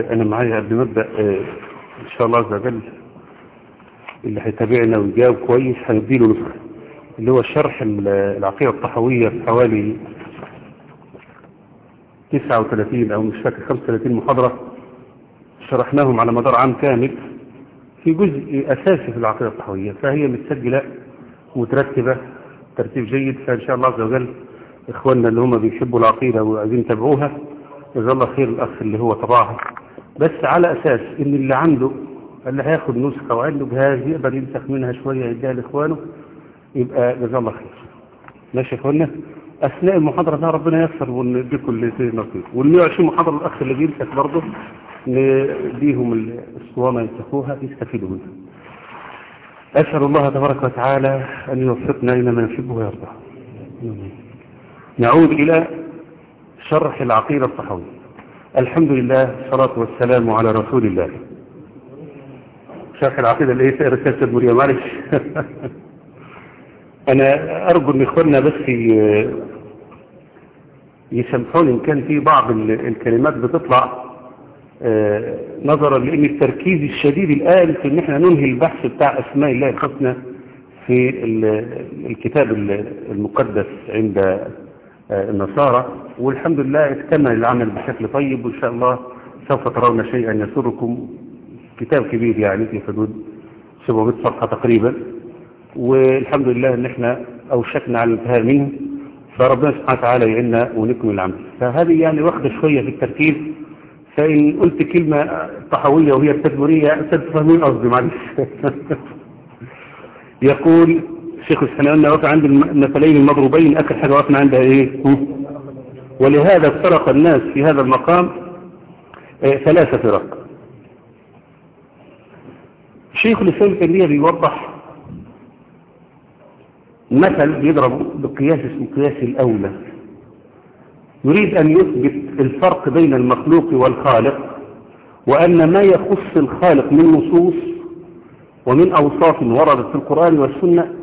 أنا معايا قبل ما أبدأ آه، إن شاء الله عز وجل اللي هيتابعنا ويجاوب كويس هنديله نسخة اللي هو شرح ال- العقيدة الطحوية في حوالي 39 أو مش فاكر 35 محاضرة شرحناهم على مدار عام كامل في جزء أساسي في العقيدة الطحوية فهي متسجلة مترتبة ترتيب جيد فإن شاء الله عز وجل إخواننا اللي هم بيحبوا العقيدة وعايزين يتابعوها جزاه الله خير الأخ اللي هو طبعها. بس على أساس إن اللي عنده اللي هياخد نسخة وعنده جهاز يقدر يمسح منها شوية يديها لإخوانه يبقى جزاه الله خير. ماشي يا إخواننا؟ أثناء المحاضرة ده ربنا ييسر ونديكم اللي نصيب وال 120 محاضرة الأخ اللي بيمسك برضه؟ نديهم الأسطوانة يمسكوها يستفيدوا منها. أسأل الله تبارك وتعالى أن يوفقنا إلى ما يحبه ويرضى نعود إلى شرح العقيدة الصحوية. الحمد لله الصلاة والسلام على رسول الله. شرح العقيدة اللي هي رسالة المريم معلش. أنا أرجو أن إخواننا بس يسامحوني إن كان في بعض ال- الكلمات بتطلع آه، نظرا لأن التركيز الشديد الآن في أن إحنا ننهي البحث بتاع أسماء الله الحسنى في ال- الكتاب ال- المقدس عند النصارى والحمد لله اكتمل العمل بشكل طيب وإن شاء الله سوف ترون شيئا يسركم. كتاب كبير يعني في حدود 700 صفحة تقريبا. والحمد لله إن إحنا أوشكنا على الانتهاء منه. فربنا سبحانه وتعالى يعيننا ونكمل العمل. فهذه يعني واخدة شوية في التركيز. فإن قلت كلمة طحوية وهي التدمرية تفهمين قصدي معلش. يقول شيخ قلنا وقع عند المثلين المضروبين أكل حاجة وقفنا عندها إيه؟ ولهذا افترق الناس في هذا المقام آه، ثلاثة فرق. شيخ الإسلام التنبيه بيوضح مثل بيضرب بقياس اسمه قياس الأولى. يريد أن يثبت الفرق بين المخلوق والخالق وأن ما يخص الخالق من نصوص ومن أوصاف وردت في القرآن والسنة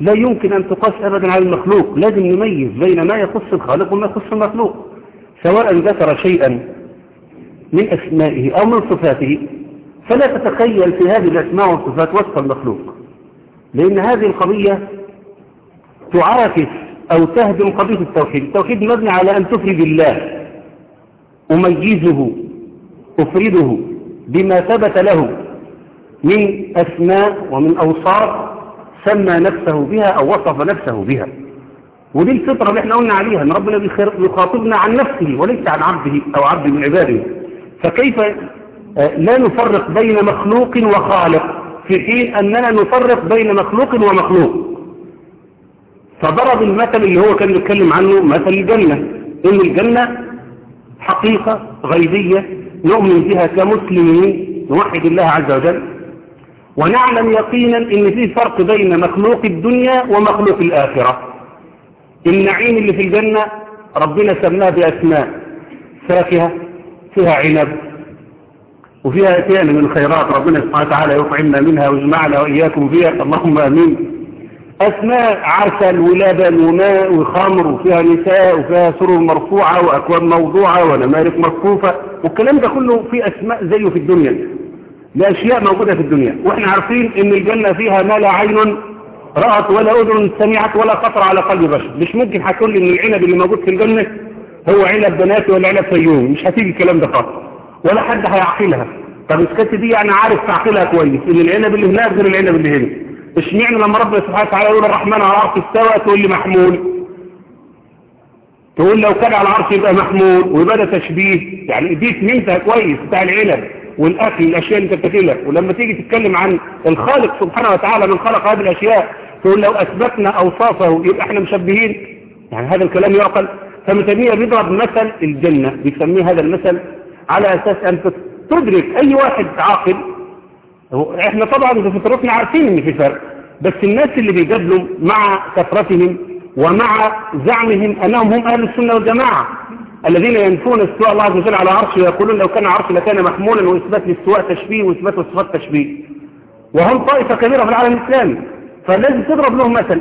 لا يمكن أن تقاس أبدا على المخلوق. لازم نميز بين ما يخص الخالق وما يخص المخلوق. سواء ذكر شيئا من أسمائه أو من صفاته فلا تتخيل في هذه الأسماء والصفات وصف المخلوق. لأن هذه القضية تعاكس أو تهدم قضية التوحيد. التوحيد مبني على أن تفرد الله أميزه أفرده بما ثبت له من أسماء ومن أوصاف سمى نفسه بها أو وصف نفسه بها. ودي الفطرة اللي إحنا قلنا عليها إن ربنا بيخاطبنا عن نفسه وليس عن عبده أو عبد من عباده. فكيف آه، لا نفرق بين مخلوق وخالق في حين أننا نفرق بين مخلوق ومخلوق. فضرب المثل اللي هو كان بيتكلم عنه مثل الجنة. إن الجنة حقيقة غيبية نؤمن بها كمسلمين نوحد الله عز وجل. ونعلم يقينا إن في فرق بين مخلوق الدنيا ومخلوق الآخرة. النعيم اللي في الجنة ربنا سماه بأسماء. فاكهة فيها عنب وفيها أتيان من الخيرات. ربنا سبحانه وتعالى يطعمنا منها ويجمعنا وإياكم فيها. اللهم آمين. أسماء عسل ولبن وماء وخمر وفيها نساء وفيها سرر مرفوعة وأكواب موضوعة ونمارق مصفوفة والكلام ده كله في أسماء زيه في الدنيا. لأشياء موجودة في الدنيا. وإحنا عارفين إن الجنة فيها ما لا عين رأت ولا أذن سمعت ولا خطر على قلب بشر مش ممكن هتقول لي إن العنب اللي موجود في الجنة هو عنب بناتي ولا عنب فيوم. مش هتيجي الكلام ده خالص. ولا حد هيعقلها. طب اسكت دي يعني عارف تعقلها كويس. إن العنب اللي هناك غير العنب اللي هنا. اشمعنى لما ربنا سبحانه وتعالى يقول الرحمن على العرش استوى تقول لي محمول. تقول لو كان على العرش يبقى محمول ويبقى ده تشبيه. يعني دي فهمتها كويس بتاع العنب. والأكل الأشياء اللي أنت بتاكلها. ولما تيجي تتكلم عن الخالق سبحانه وتعالى من خلق هذه الأشياء تقول لو أثبتنا أوصافه يبقى إحنا مشبهين. يعني هذا الكلام يعقل. تيمية بيضرب مثل الجنة بيسميه هذا المثل على أساس أن تدرك أي واحد عاقل. إحنا طبعا في فطرتنا عارفين إن في فرق. بس الناس اللي بيجادلوا مع كثرتهم ومع زعمهم أنهم هم أهل السنة والجماعة. الذين ينفون استواء الله عز وجل على عرشه ويقولون لو كان عرش لكان محمولا وإثبات الاستواء تشبيه وإثبات الصفات تشبيه. وهم طائفة كبيرة في العالم الإسلامي. فلازم تضرب لهم مثل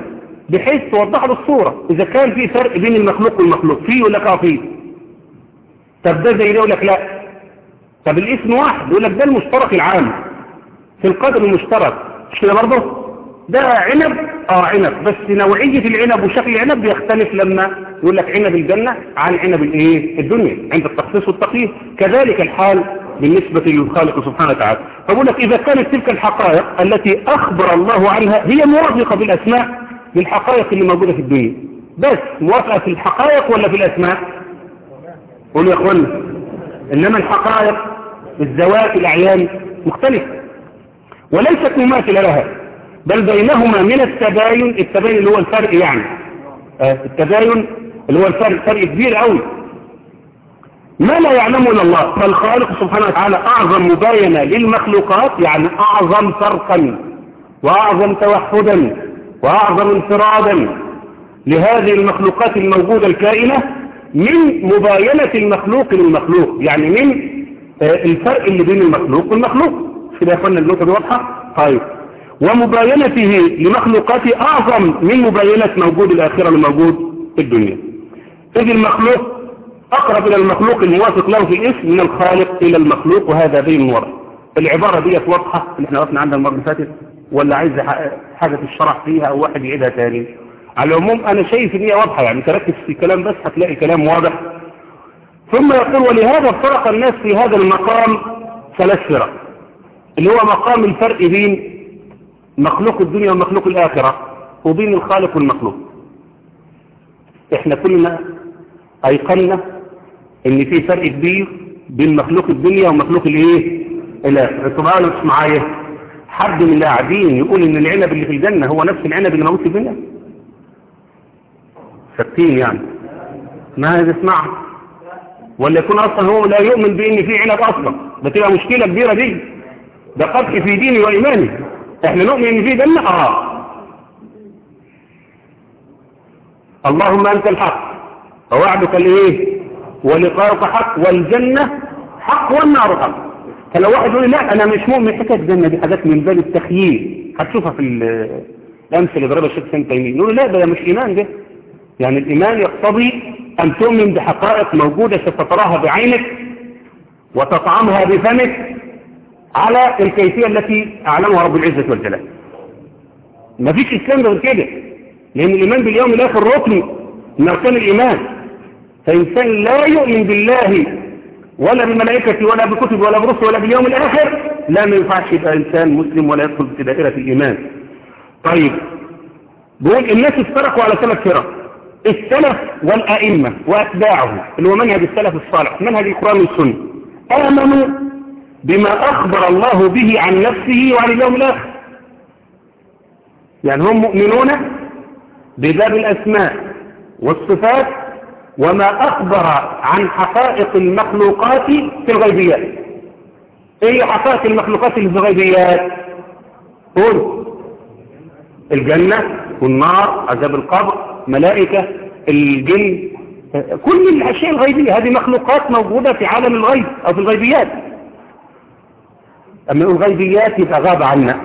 بحيث توضح له الصورة إذا كان في فرق بين المخلوق والمخلوق فيه ولا كافيه طب ده زي ده يقول لك لا. طب الاسم واحد يقول لك ده المشترك العام. في القدر المشترك مش كده برضه؟ ده عنب؟ آه عنب. بس نوعية العنب وشكل العنب بيختلف لما يقول لك عنب الجنة عن عنب الإيه؟ الدنيا عند التخصيص والتقييد كذلك الحال بالنسبة للخالق سبحانه وتعالى. فبقول لك إذا كانت تلك الحقائق التي أخبر الله عنها هي موافقة بالأسماء للحقائق اللي موجودة في الدنيا. بس موافقة في الحقائق ولا في الأسماء؟ قولوا يا أخوانا إنما الحقائق الزوات الأعيان مختلفة. وليست مماثلة لها. بل بينهما من التباين التباين اللي هو الفرق يعني. آه التباين اللي هو الفرق فرق كبير قوي. ما لا يعلمه إلا الله. فالخالق سبحانه وتعالى أعظم مباينة للمخلوقات يعني أعظم فرقا وأعظم توحدا وأعظم انفرادا لهذه المخلوقات الموجودة الكائنة من مباينة المخلوق للمخلوق. يعني من آه الفرق اللي بين المخلوق والمخلوق. كده يا اخوانا النقطة دي واضحة؟ طيب. ومباينته لمخلوقاته أعظم من مباينة موجود الآخرة لموجود في الدنيا. إذ المخلوق أقرب إلى المخلوق الموافق له في الاسم من الخالق إلى المخلوق وهذا بين ورع العبارة دي واضحة اللي إحنا وقفنا عندها المرة اللي فاتت ولا عايز حاجة تشرح فيها أو واحد يعيدها تاني؟ على العموم أنا شايف إن هي واضحة يعني تركز في الكلام بس هتلاقي كلام واضح. ثم يقول ولهذا فرق الناس في هذا المقام ثلاث فرق اللي هو مقام الفرق بين مخلوق الدنيا ومخلوق الآخرة. وبين الخالق والمخلوق. إحنا كلنا أيقنا إن في فرق كبير بين مخلوق الدنيا ومخلوق الإيه؟ الآخرة. طبعا مش معايا. حد من اللي قاعدين يقول إن العنب اللي في الجنة هو نفس العنب اللي موجود في الدنيا؟ ستين يعني. ما اسمعها ولا يكون أصلا هو لا يؤمن بإن في عنب أصلا. ده تبقى مشكلة كبيرة دي. ده قدح في ديني وإيماني. إحنا نؤمن في جنة آه اللهم أنت الحق ووعدك الإيه؟ ولقاءك حق والجنة حق والنار حق. فلو واحد يقول لا أنا مش مؤمن. حكاية الجنة دي حاجات من باب التخييل هتشوفها في الأمثلة اللي ضربها الشيخ سنت تيمية. نقول لا ده مش إيمان ده. يعني الإيمان يقتضي أن تؤمن بحقائق موجودة ستتراها بعينك وتطعمها بفمك على الكيفية التي أعلمها رب العزة والجلال. ما فيش إسلام غير كده. لأن الإيمان باليوم الآخر ركن من أركان الإيمان. فإنسان لا يؤمن بالله ولا بملائكته ولا بكتب ولا برسل ولا باليوم الآخر. لا ما ينفعش يبقى إنسان مسلم ولا يدخل في دائرة الإيمان. طيب بقول الناس افترقوا على ثلاث فرق. السلف والأئمة وأتباعه اللي هو منهج السلف الصالح منهج القرآن والسنة. آمنوا بما أخبر الله به عن نفسه وعن اليوم الآخر. يعني هم مؤمنون بباب الأسماء والصفات وما أخبر عن حقائق المخلوقات في الغيبيات. إيه حقائق المخلوقات في الغيبيات؟ قول. الجنة والنار عذاب القبر ملائكة الجن كل الأشياء الغيبية. هذه مخلوقات موجودة في عالم الغيب أو في الغيبيات. أما يقول غيبيات يبقى غاب عنا.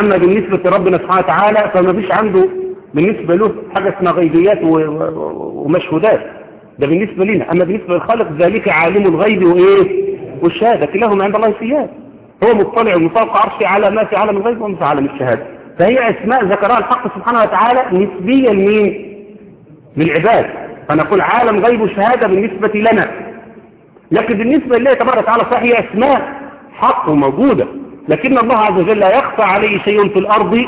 أما بالنسبة لربنا سبحانه وتعالى فما فيش عنده بالنسبة له حاجة اسمها غيبيات ومشهودات. ده بالنسبة لنا. أما بالنسبة للخالق ذلك عالم الغيب وإيه؟ والشهادة. كلاهما عند الله سياد هو مطلع ومفوق عرشه على ما في عالم الغيب وما في عالم الشهادة. فهي أسماء ذكرها الحق سبحانه وتعالى نسبيا مين للعباد فنقول عالم غيب وشهادة بالنسبة لنا. لكن بالنسبة لله تبارك وتعالى صحيح هي أسماء حق وموجودة لكن الله عز وجل لا يخفى عليه شيء في الأرض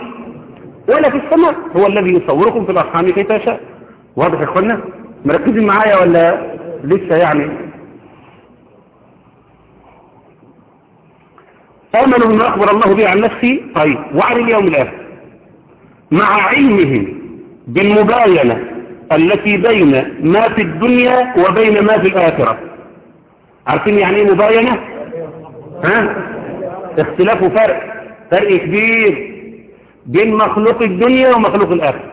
ولا في السماء. هو الذي يصوركم في الأرحام كيف يشاء. واضح يا اخوانا مركزين معايا ولا لسه يعني؟ آمنوا بما أخبر الله به عن نفسه طيب وعن اليوم الآخر. مع علمهم بالمباينة التي بين ما في الدنيا وبين ما في الآخرة. عارفين يعني إيه مباينة؟ ها؟ اختلاف فرق فرق كبير بين مخلوق الدنيا ومخلوق الآخرة.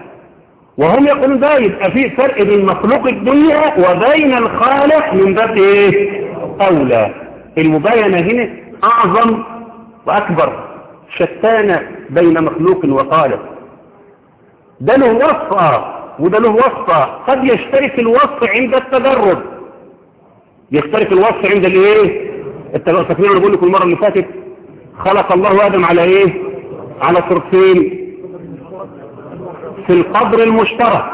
وهم يقولون ده يبقى في فرق بين مخلوق الدنيا وبين الخالق من باب إيه؟ أولى. المباينة هنا أعظم وأكبر شتان بين مخلوق وخالق. ده له وصفة وده له وصفة. قد يشترك الوصف عند التجرد يشترك الوصف عند الايه التجرد فاكرين أنا بقول لكم المرة اللي فاتت. خلق الله آدم على إيه؟ على صورتين. في القدر المشترك.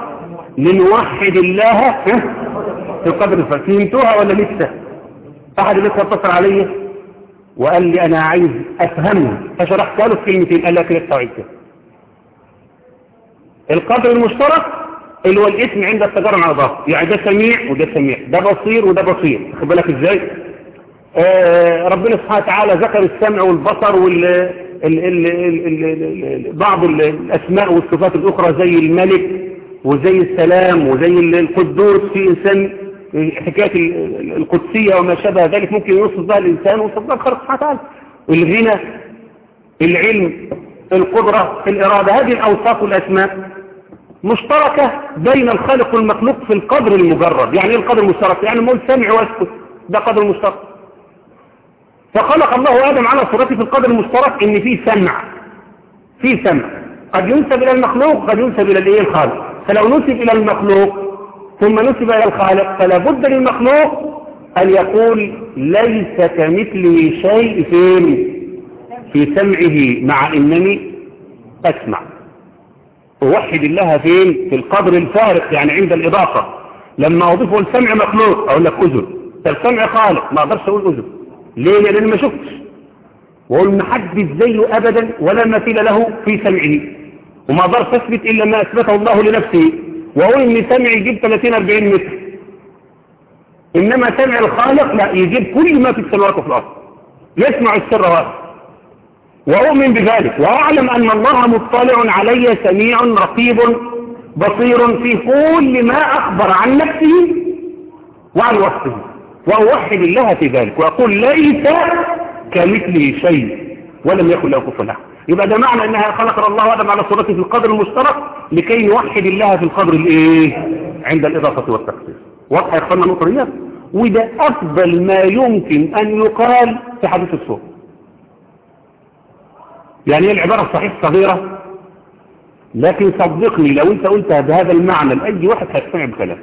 لنوحد الله في القدر المشترك فهمتوها ولا لسه؟ أحد اللي اتصل علي وقال لي أنا عايز أفهمه. فشرحت له في كلمتين قال لك كده القدر المشترك اللي هو الاسم عند التجارة بعض. يعني ده سميع وده سميع. ده بصير وده بصير. خد بالك إزاي؟ آه ربنا سبحانه وتعالى ذكر السمع والبصر وال ال ال ال بعض الأسماء والصفات الأخرى زي الملك وزي السلام وزي القدوس. في إنسان حكايه القدسية وما شابه ذلك ممكن يوصف بها الإنسان ويوصف بها الخالق سبحانه وتعالى. الغنى العلم القدرة الإرادة هذه الأوصاف والأسماء. مشتركة بين الخالق والمخلوق في القدر المجرد. يعني إيه القدر المشترك؟ يعني مول سمع واسكت. ده قدر مشترك. فخلق الله آدم على صورته في القدر المشترك إن في سمع. في سمع. قد ينسب إلى المخلوق قد ينسب إلى الإيه؟ الخالق. فلو نسب إلى المخلوق ثم نسب إلى الخالق فلا بد للمخلوق أن يقول ليس كمثله شيء في سمعه مع إنني أسمع. أوحد الله فين؟ في القدر الفارق يعني عند الإضافة. لما أضيفه السمع مخلوق أقول لك أذن. السمع خالق ما أقدرش أقول أذن. ليه؟ لأن ما شفتش. وأقول محدث زيه أبدا ولا مثيل له في سمعه. وما أقدرش أثبت إلا ما أثبته الله لنفسه. وأقول إن سمعي يجيب 30-40 متر. إنما سمع الخالق لا يجيب كل ما في السماوات وفي الأرض. يسمع السر واحد وأؤمن بذلك. وأعلم أن الله مطلع علي سميع رقيب بصير في كل ما أخبر عن نفسه وعن وصفه. وأوحد الله في ذلك وأقول ليس كمثله شيء ولم يكن له كفوا أحد. يبقى ده معنى أنها خلق الله آدم على صورته في القدر المشترك لكي نوحد الله في القدر الإيه؟ عند الإضافة والتخصيص واضح يا إخوانا النقطة دي وده أفضل ما يمكن أن يقال في حديث الصور يعني هي العبارة الصحيح صغيرة لكن صدقني لو انت قلتها بهذا المعنى لأي واحد هيقتنع بكلامك.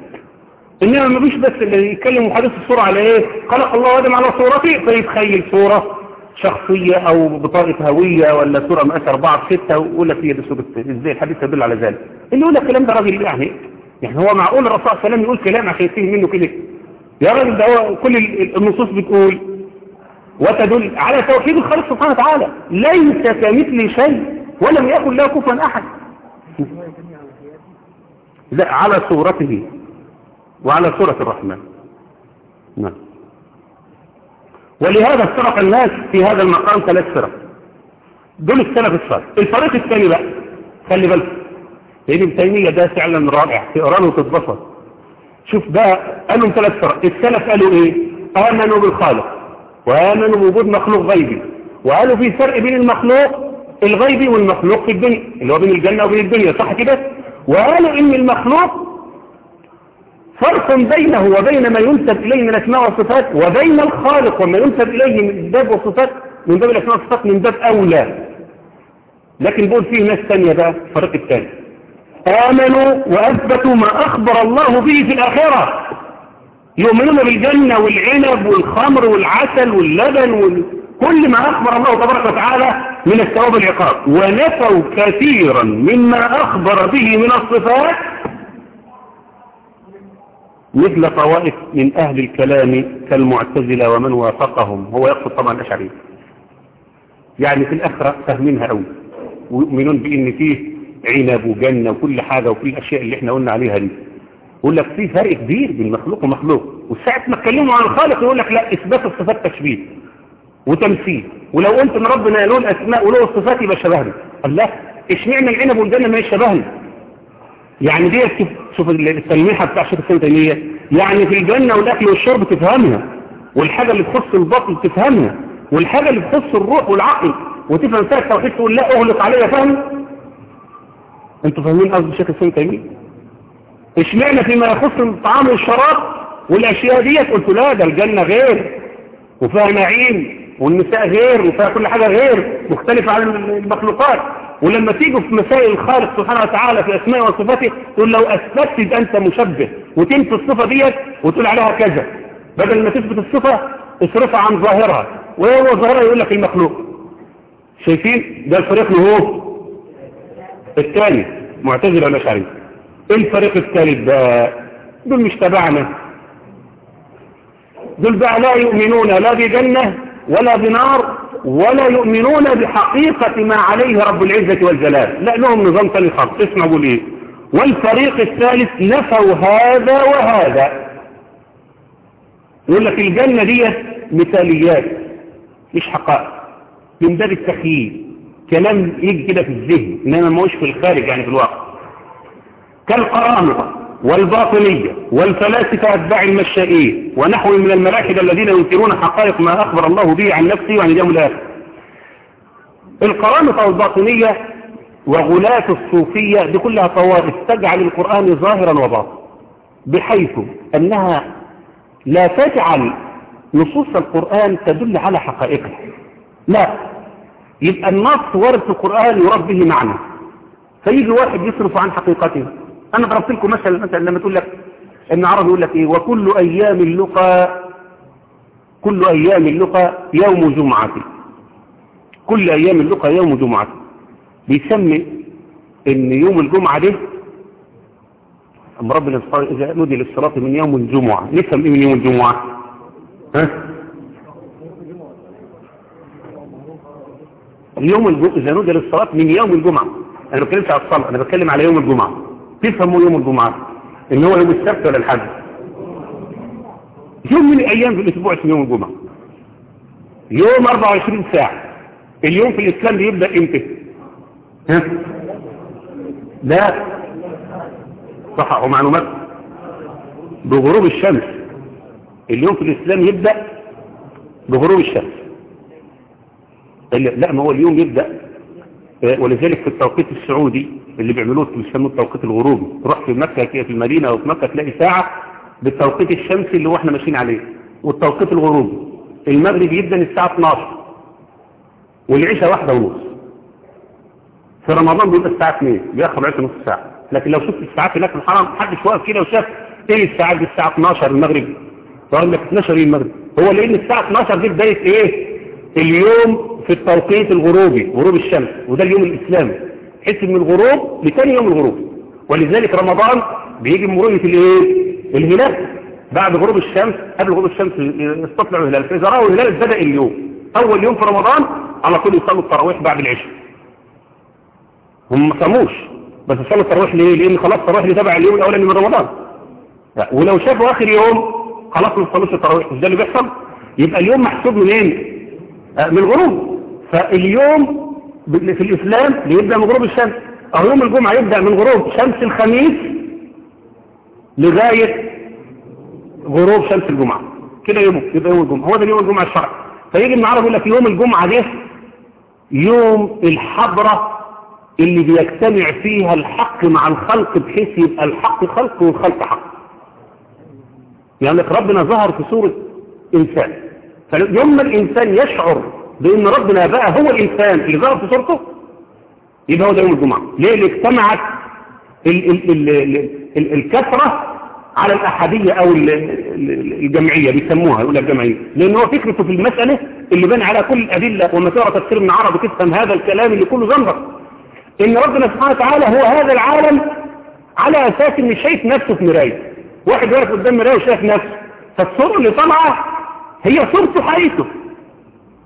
إنما ما فيش بس اللي يتكلم محادث الصورة على إيه؟ خلق الله آدم على صورته فيتخيل صورة شخصية أو بطاقة هوية ولا صورة مقاس 4 في 6 ويقول لك هي دي صورة إزاي؟ الحديث يدل على ذلك. اللي يقول لك الكلام ده راجل يعني يعني هو معقول الرسول صلى الله عليه وسلم يقول كلام عشان يتفهم منه كده. يا راجل ده هو كل النصوص بتقول وتدل على توحيد الخالق سبحانه وتعالى. ليس كمثل شيء ولم يكن له كفوا أحد. لا على صورته وعلى صورة الرحمن. نعم. ولهذا افترق الناس في هذا المقام ثلاث فرق. دول السلف الصالح. الفريق الثاني بقى خلي بالك. ابن تيمية ده فعلا رائع تقرا له وتتبسط شوف بقى قالوا ثلاث فرق. السلف قالوا إيه؟ آمنوا بالخالق. وآمنوا بوجود مخلوق غيبي. وقالوا في فرق بين المخلوق الغيبي والمخلوق في الدنيا اللي هو بين الجنة وبين الدنيا صح كده؟ وقالوا إن المخلوق فرق بينه وبين ما ينسب إليه من الأسماء والصفات وبين الخالق وما ينسب إليه من باب والصفات من باب الأسماء والصفات من باب أولى. لكن بقول فيه ناس ثانية بقى الفريق الثاني آمنوا وأثبتوا ما أخبر الله به في الآخرة. يؤمنون بالجنة والعنب والخمر والعسل واللبن وكل ما أخبر الله تبارك وتعالى من الثواب العقاب ونفوا كثيرا مما أخبر به من الصفات مثل طوائف من أهل الكلام كالمعتزلة ومن وافقهم. هو يقصد طبعا الأشعري. يعني في الآخرة فاهمينها قوي ويؤمنون بأن فيه عنب وجنة وكل حاجة وكل الأشياء اللي إحنا قلنا عليها دي. يقول لك في فرق كبير بين مخلوق ومخلوق. وساعة ما اتكلموا عن الخالق يقول لك لا إثبات الصفات تشبيه وتمثيل. ولو قلت ان ربنا له الاسماء وله الصفات يبقى شبهنا. الله اشمعنى العنب والجنة ما يشبهنا يعني دي شوف التلميحة بتاع شيخ السنة تيمية. يعني في الجنة والأكل والشرب تفهمها والحاجة اللي تخص البطن تفهمها والحاجة اللي تخص الروح والعقل. وتفهم فيها التوحيد تقول لا أغلق عليا فهم أنتوا فاهمين قصد شيخ السنة تيمية؟ اشمعنى فيما يخص الطعام والشراب والأشياء ديت؟ قلت لا ده الجنة غير وفيها نعيم والنساء غير وفيها كل حاجة غير مختلفة عن المخلوقات. ولما تيجوا في مسائل الخالق سبحانه وتعالى في أسماء وصفاته تقول لو أثبتت أنت مشبه وتنفي الصفة ديت وتقول عليها كذا. بدل ما تثبت الصفة اصرفها عن ظاهرها. وهو ظاهرها يقول لك المخلوق. شايفين؟ ده الفريق اللي هو الثاني معتزلة ولا شعري إيه الفريق الثالث ده؟ دول مش تبعنا. دول بقى لا يؤمنون لا بجنة ولا بنار ولا يؤمنون بحقيقة ما عليه رب العزة والجلال. لا لهم نظام ثاني خالص. اسمع أقول إيه؟ والفريق الثالث نفوا هذا وهذا. يقول لك الجنة دي مثاليات مش حقائق. من باب التخييل كلام يجي كده في الذهن إنما ما هوش في الخارج يعني في الواقع. كالقرامطة والباطنية والفلاسفة أتباع المشائين ونحو من الملاحدة الذين ينكرون حقائق ما أخبر الله به عن نفسه وعن اليوم الآخر. القرامطة والباطنية وغلاة الصوفية دي كلها طوائف تجعل القرآن ظاهرا وباطنا بحيث أنها لا تجعل نصوص القرآن تدل على حقائقها. لا يبقى النص ورد في القرآن يراد به معنى. فيجي واحد يصرف عن حقيقته. أنا ضربت لكم مثلا مثلا لما تقول لك ابن عربي يقول لك إيه؟ وكل أيام اللقى كل أيام اللقى يوم جمعة. كل أيام اللقى يوم جمعة. بيسمي إن يوم الجمعة ده ربنا إذا نودي للصلاة من يوم الجمعة. نفهم إيه من يوم الجمعة؟ ها؟ اليوم الجمعة إذا نودي للصلاة من يوم الجمعة. ما بتكلمش على الصلاة أنا بتكلم على يوم الجمعة. تفهموا يوم الجمعة إن هو يوم السبت ولا الحد؟ يوم من الأيام في الأسبوع اسمه يوم الجمعة. يوم 24 ساعة. اليوم في الإسلام بيبدأ إمتى؟ ها؟ لا. صح ومعلومات بغروب الشمس. اليوم في الإسلام يبدأ بغروب الشمس. لا ما هو اليوم يبدأ ولذلك في التوقيت السعودي اللي بيعملوه بيسموه التوقيت الغروبي تروح في مكة كده في المدينة أو في مكة تلاقي ساعة بالتوقيت الشمسي اللي هو إحنا ماشيين عليه والتوقيت الغروبي المغرب يبدأ الساعة 12 والعشاء واحدة ونص. في رمضان بيبقى الساعة 2 بيأخر عشاء نص ساعة. لكن لو شفت الساعات هناك في الحرم محدش واقف كده وشاف إيه الساعات دي الساعة 12 المغرب. فقال لك 12 إيه المغرب. هو لأن الساعة 12 دي بداية إيه؟ اليوم في التوقيت الغروبي غروب الشمس وده اليوم الإسلامي. حس من الغروب لتاني يوم الغروب. ولذلك رمضان بيجي من رؤية الإيه؟ الهلال. بعد غروب الشمس قبل غروب الشمس يستطلعوا الهلال. فإذا رأوا الهلال بدأ اليوم. أول يوم في رمضان على طول يصلوا التراويح بعد العشاء. هم ما صاموش. بس يصلوا التراويح ليه؟ لأن خلاص التراويح دي تبع اليوم الأولاني من رمضان. ولو شافوا آخر يوم خلاص ما يصلوش التراويح. مش ده اللي بيحصل؟ يبقى اليوم محسوب منين؟ من الغروب. فاليوم في الإسلام بيبدأ من غروب الشمس. أو يوم الجمعة يبدأ من غروب شمس الخميس لغاية غروب شمس الجمعة. كده يوم يبقى يوم الجمعة. هو ده يوم الجمعة الشرعي. فيجي ابن عربي يقول لك يوم الجمعة ده يوم الحضرة اللي بيجتمع فيها الحق مع الخلق بحيث يبقى الحق خلق والخلق حق. يعني ربنا ظهر في صورة إنسان. فيوم الإنسان يشعر بأن ربنا بقى هو الإنسان اللي ظهر في صورته؟ يبقى هو ده يوم الجمعة. ليه؟ اللي اجتمعت ال ال ال ال ال الكثرة على الأحادية أو ال الجمعية بيسموها يقول لك جمعية لأن هو فكرته في المسألة اللي بان على كل الأدلة وما تفسير من عربي تفهم هذا الكلام اللي كله زنبق إن ربنا سبحانه وتعالى هو هذا العالم على أساس إن شايف نفسه في مراية. واحد واقف قدام مراية وشايف نفسه. فالصورة اللي طالعة هي صورته حقيقته.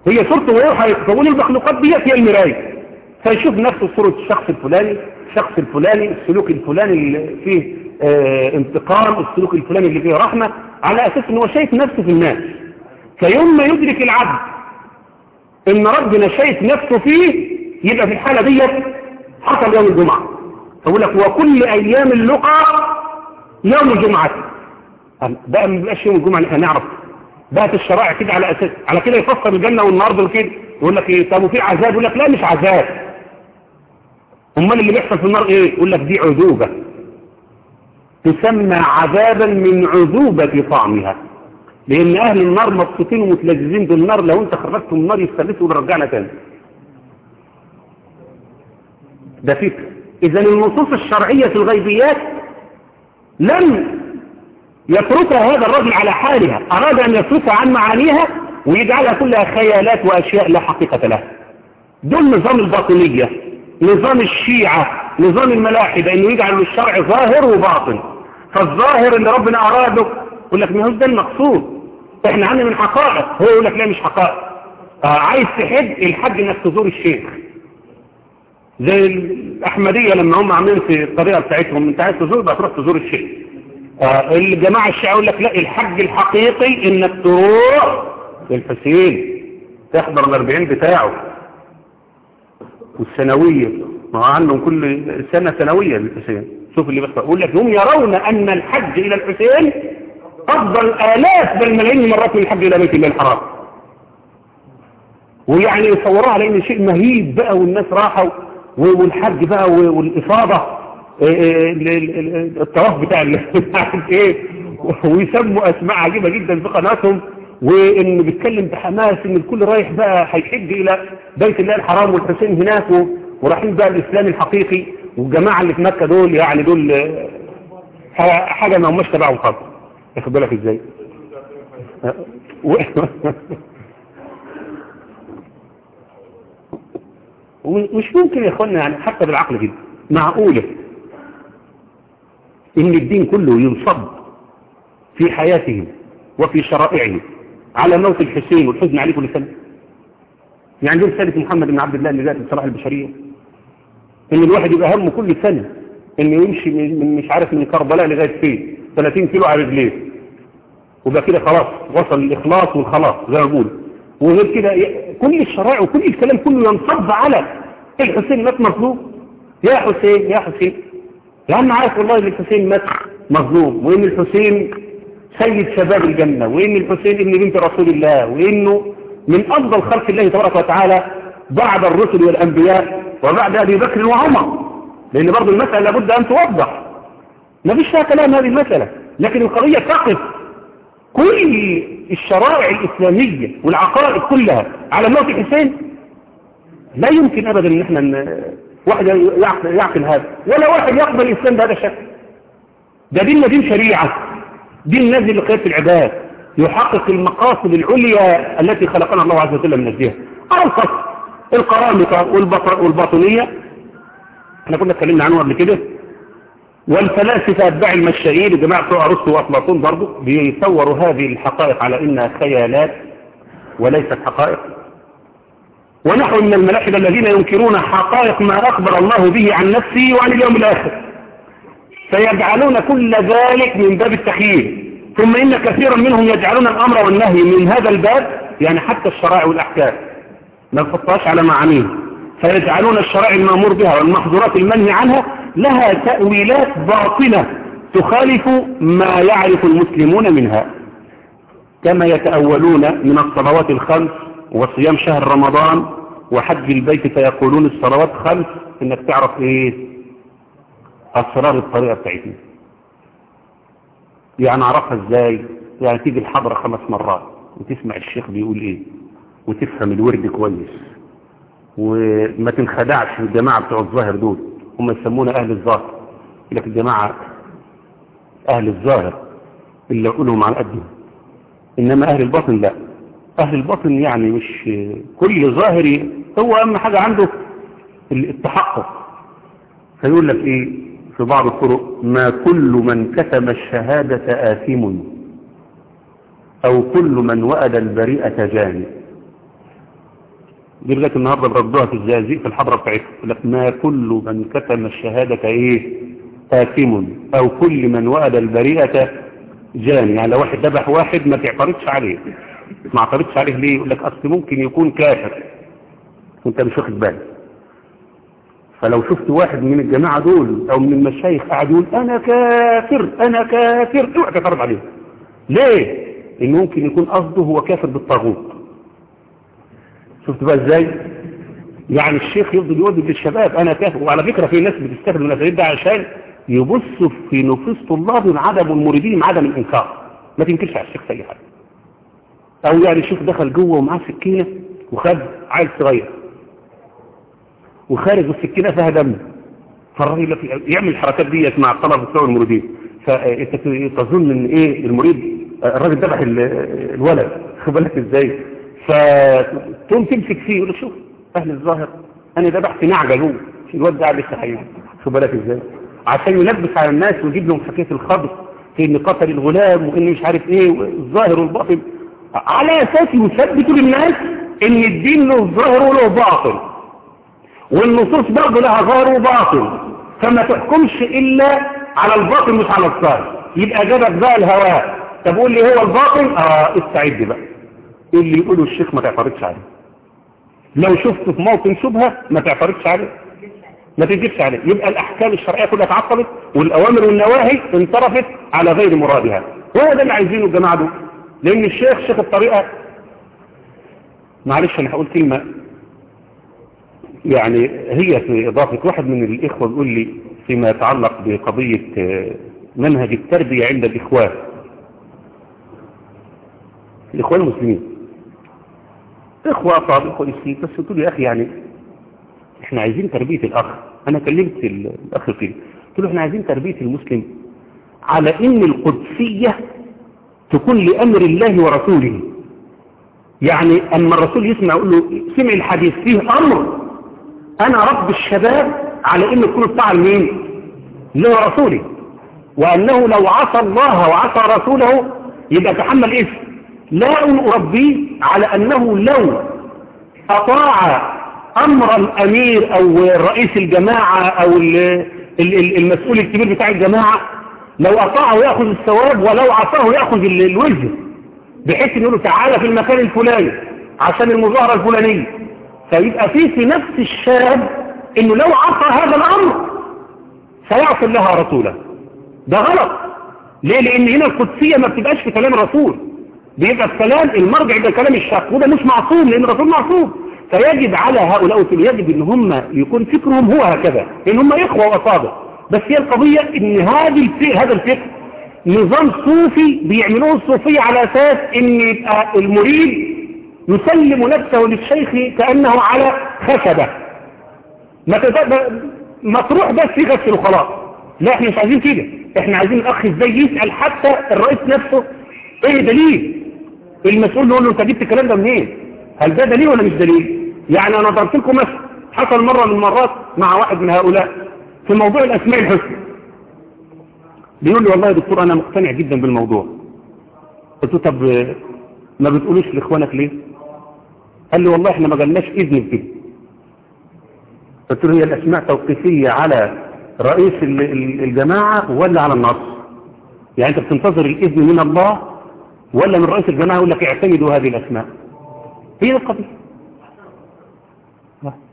هي صورته وهو فقول المخلوقات ديت هي المراية. فيشوف نفسه صورة الشخص الفلاني الشخص الفلاني السلوك الفلاني اللي فيه آه انتقام السلوك الفلاني اللي فيه رحمة على أساس أنه شايف نفسه في الناس. فيوم ما يدرك العبد إن ربنا شايف نفسه فيه يبقى في الحالة ديت حصل يوم الجمعة. فقول لك وكل أيام اللقاء يوم الجمعة. بقى ما بيبقاش يوم الجمعة إحنا نعرف بقت الشرائع كده على أساس على كده يفسر الجنة والنار دول كده يقول لك إيه؟ طب وفي عذاب؟ يقول لك لا مش عذاب. أمال اللي بيحصل في النار إيه؟ يقول لك دي عذوبة. تسمى عذابا من عذوبة طعمها. لأن أهل النار مبسوطين ومتلذذين بالنار لو أنت خرجت من النار يستلسوا ونرجعنا تاني. ده فكر. اذا النصوص الشرعية في الغيبيات لم يتركها هذا الرجل على حالها. أراد أن يصرفها عن معانيها ويجعلها كلها خيالات وأشياء لا حقيقة لها. دول نظام الباطنية نظام الشيعة نظام الملاحدة إنه يجعل الشرع ظاهر وباطن. فالظاهر اللي ربنا أراده يقول لك ما ده المقصود. إحنا عندنا من حقائق. هو يقول لك لا مش حقائق. آه عايز تحج الحج إنك تزور الشيخ. زي الأحمدية لما هم عاملين في الطريقة بتاعتهم أنت عايز تزور بقى تروح تزور الشيخ. الجماعة الشيعة يقول لك لا الحج الحقيقي انك تروح للحسين تحضر الأربعين بتاعه. والسنوية ما هو عندهم كل سنة سنوية للحسين شوف اللي بيحصل. يقول لك هم يرون أن الحج إلى الحسين أفضل آلاف بل ملايين مرات من الحج إلى بيت الله الحرام. ويعني يصوروها على ان شيء مهيب بقى والناس راحوا والحج بقى والإفاضة. الطواف بتاع إيه ويسموا أسماء عجيبة جدا في قناتهم وانه بيتكلم بحماس إن الكل رايح بقى هيحج إلى بيت الله الحرام والحسين هناك ورايحين بقى الإسلام الحقيقي والجماعة اللي في مكة دول يعني دول حاجة ما هماش تبعهم خالص. ياخد بالك إزاي؟ مش ممكن يا اخوانا يعني حتى بالعقل كده؟ معقولة؟ إن الدين كله ينصب في حياتهم وفي شرائعهم على موت الحسين والحزن عليه كل سنة. يعني دول سنة محمد بن عبد الله اللي ذات الصلاح البشرية؟ إن الواحد يبقى همه كل سنة إنه يمشي من مش عارف من كربلاء لغاية فين؟ 30 كيلو على رجليه. وبقى كده خلاص وصل الإخلاص والخلاص زي ما بقول وغير كده كل الشرائع وكل الكلام كله ينصب على الحسين مات مظلوم. يا حسين يا حسين. يا عم عارف والله إن الحسين مات مظلوم وإن الحسين سيد شباب الجنة وإن الحسين ابن بنت رسول الله وإنه من أفضل خلق الله تبارك وتعالى بعد الرسل والأنبياء وبعد أبي بكر وعمر. لأن برضه المسألة لابد أن توضح. ما فيش فيها كلام هذه المسألة. لكن القضية تقف. كل الشرائع الإسلامية والعقائد كلها على موت الحسين لا يمكن أبدا إن إحنا. واحد يعقل هذا. ولا واحد يقبل الإسلام بهذا الشكل. ده ديننا دين شريعة. دين نازل لقيادة العباد. يحقق المقاصد العليا التي خلقنا الله عز وجل من أجلها أرخص القرامطة والباطنية. إحنا كنا اتكلمنا عنه قبل كده. والفلاسفة أتباع المشائين جماعة بتوع أرسطو وأفلاطون برضه بيصوروا هذه الحقائق على إنها خيالات وليست حقائق. ونحو من الملاحدة الذين ينكرون حقائق ما أخبر الله به عن نفسه وعن اليوم الآخر. فيجعلون كل ذلك من باب التخييل ثم إن كثيرا منهم يجعلون الأمر والنهي من هذا الباب يعني حتى الشرائع والأحكام. ما نحطهاش على معانيه فيجعلون الشرائع المأمور بها والمحظورات المنهي عنها لها تأويلات باطنة تخالف ما يعرف المسلمون منها. كما يتأولون من الصلوات الخمس وصيام شهر رمضان وحج البيت فيقولون الصلوات خمس إنك تعرف إيه؟ أسرار الطريقة بتاعتنا. يعني عرفها إزاي؟ يعني تيجي الحضرة خمس مرات وتسمع الشيخ بيقول إيه؟ وتفهم الورد كويس. وما تنخدعش الجماعة بتوع الظاهر دول. هم يسمونا أهل الظاهر. لكن الجماعة أهل الظاهر اللي اقولهم على قدهم. إنما أهل الباطن لا. أهل الباطن يعني مش كل ظاهري هو أهم حاجة عنده التحقق. فيقول لك إيه؟ في بعض الطرق ما كل من كتم الشهادة آثم أو كل من وأد البريئة جاني دي لغاية النهارده بردوها في الزقازيق في الحضرة بتاعتهم يقول لك ما كل من كتم الشهادة إيه؟ آثم أو كل من وأد البريئة جاني يعني لو واحد ذبح واحد ما تعترضش عليه. ما اعترضش عليه ليه يقول لك أصل ممكن يكون كافر وأنت مش واخد بالك. فلو شفت واحد من الجماعة دول أو من المشايخ قاعد يقول أنا كافر أنا كافر اوعى تعترض عليه ليه؟ ان ممكن يكون قصده هو كافر بالطاغوت. شفت بقى إزاي؟ يعني الشيخ يفضل يقول للشباب أنا كافر. وعلى فكرة في ناس بتستخدم الاساليب ده عشان يبصوا في نفوس طلابهم عدم المريدين عدم الإنكار. ما تنكرش على الشيخ في أي حاجة. أو يعني الشيخ دخل جوه ومعاه سكينة وخد عيل صغير. وخارج السكينة فيها دم. فالراجل يعمل الحركات ديت مع الطلبه بتوع المريدين. فانت تظن إن إيه المريد الراجل ذبح الولد. خد بالك إزاي؟ فتقوم تمسك فيه يقول شوف أهل الظاهر أنا ذبحت نعجة جوه. الواد ده لسه حي. خد بالك إزاي؟ عشان يلبس على الناس ويجيب لهم حكاية الخبر في ان قتل الغلام وان مش عارف إيه الظاهر والباطن. على أساس يثبتوا للناس إن الدين له ظاهر وله باطن والنصوص برضه لها ظاهر وباطن فما تحكمش إلا على الباطن مش على الظاهر. يبقى جابك بقى الهواء. طب قول لي هو الباطن؟ آه استعد بقى. اللي يقوله الشيخ ما تعترضش عليه. لو شفته في موطن شبهة ما تعترضش عليه. ما تجيبش عليه. يبقى الأحكام الشرعية كلها اتعطلت والأوامر والنواهي انصرفت على غير مرادها. هو ده اللي عايزينه الجماعة دول. لأن الشيخ شيخ الطريقة. معلش أنا هقول كلمة يعني هي في إضافة واحد من الإخوة بيقول لي فيما يتعلق بقضية منهج التربية عند الإخوان. الإخوان المسلمين. إخوة صادق كويسين بس قلت له يا أخي يعني إحنا عايزين تربية الأخ. أنا كلمت الأخ فيه قلت له إحنا عايزين تربية المسلم على إن القدسية تكون لأمر الله ورسوله. يعني اما الرسول يسمع يقول له سمع الحديث فيه أمر. أنا رب الشباب على ان تكون الطاعة لمين له ورسوله وأنه لو عصى الله وعصى رسوله يبقى تحمل اسم لا أربيه على أنه لو أطاع أمر الأمير أو رئيس الجماعة أو المسؤول الكبير بتاع الجماعة لو أطاعه يأخذ الثواب ولو عصاه يأخذ الوزن بحيث انه تعالى في المكان الفلاني عشان المظاهرة الفلانية. فيبقى فيه في نفس الشاب إنه لو عصى هذا الأمر سيعصي الله ورسوله. ده غلط. ليه؟ لأن هنا القدسية ما بتبقاش في كلام الرسول. بيبقى الكلام المرجع ده كلام الشخص وده مش معصوم لأن الرسول معصوم. فيجب على هؤلاء يجب إن هم يكون فكرهم هو هكذا إن هم إخوة وأصابع. بس هي القضية إن هذه الفكر هذا الفكر نظام صوفي بيعملوه الصوفية على أساس إن يبقى المريد يسلم نفسه للشيخ كأنه على خشبة. ما تروح بس يغسل وخلاص لا إحنا مش عايزين كده. إحنا عايزين الأخ إزاي يسأل حتى الرئيس نفسه إيه دليل؟ المسؤول يقول له أنت جبت الكلام ده منين؟ هل ده دليل ولا مش دليل؟ يعني أنا ضربت لكم مثل. حصل مرة من المرات مع واحد من هؤلاء. في موضوع الأسماء الحسنى. بيقول لي والله يا دكتور أنا مقتنع جدا بالموضوع. قلت له طب ما بتقولوش لإخوانك ليه؟ قال لي والله إحنا ما جالناش إذن بكده قلت له هي الأسماء توقيفية على رئيس الجماعة ولا على النص؟ يعني أنت بتنتظر الإذن من الله ولا من رئيس الجماعة يقول لك اعتمدوا هذه الأسماء؟ هي القضية.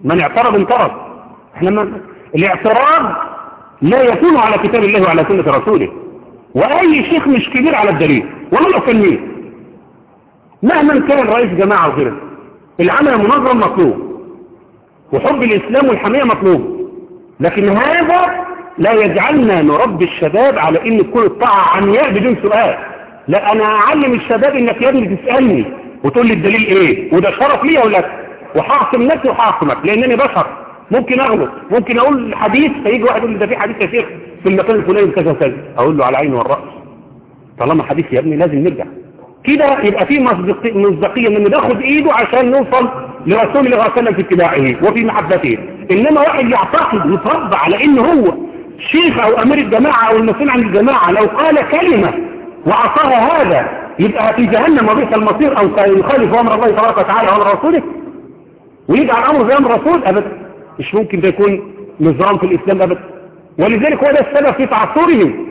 من اعترض انترض. إحنا من... الاعتراض لا يكون على كتاب الله وعلى سنة رسوله. وأي شيخ مش كبير على الدليل ولا لو مهما كان رئيس جماعة وغيره العمل المنظم مطلوب وحب الإسلام والحمية مطلوب. لكن هذا لا يجعلنا نربي الشباب على إن تكون الطاعة عمياء بدون سؤال. لا أنا أعلم الشباب إنك يا ابني تسألني وتقول لي الدليل إيه وده شرف لي ولا وحاصم نفسي وحاصمك لأنني بشر. ممكن اغلط ممكن أقول حديث فيجي واحد يقول لي ده في حديث يا شيخ في المكان الفلاني كذا وكذا. أقول له على عيني والرأس. طالما حديث يا ابني لازم نرجع. كده يبقى في مصداقيه ان ناخد إيده عشان نوصل لرسول الله صلى الله عليه وسلم في اتباعه وفي محبته. إنما واحد يعتقد ويتربى على إن هو شيخ أو أمير الجماعة أو المسؤول عن الجماعة. لو قال كلمة وعصاها هذا يبقى في جهنم وبئس المصير أو سيخالف أمر الله تبارك وتعالى وأمر رسوله. ويجعل امره زي أمر الرسول ابدا. مش ممكن ده يكون نظام في الإسلام ابدا. ولذلك هو ده السبب في تعثرهم.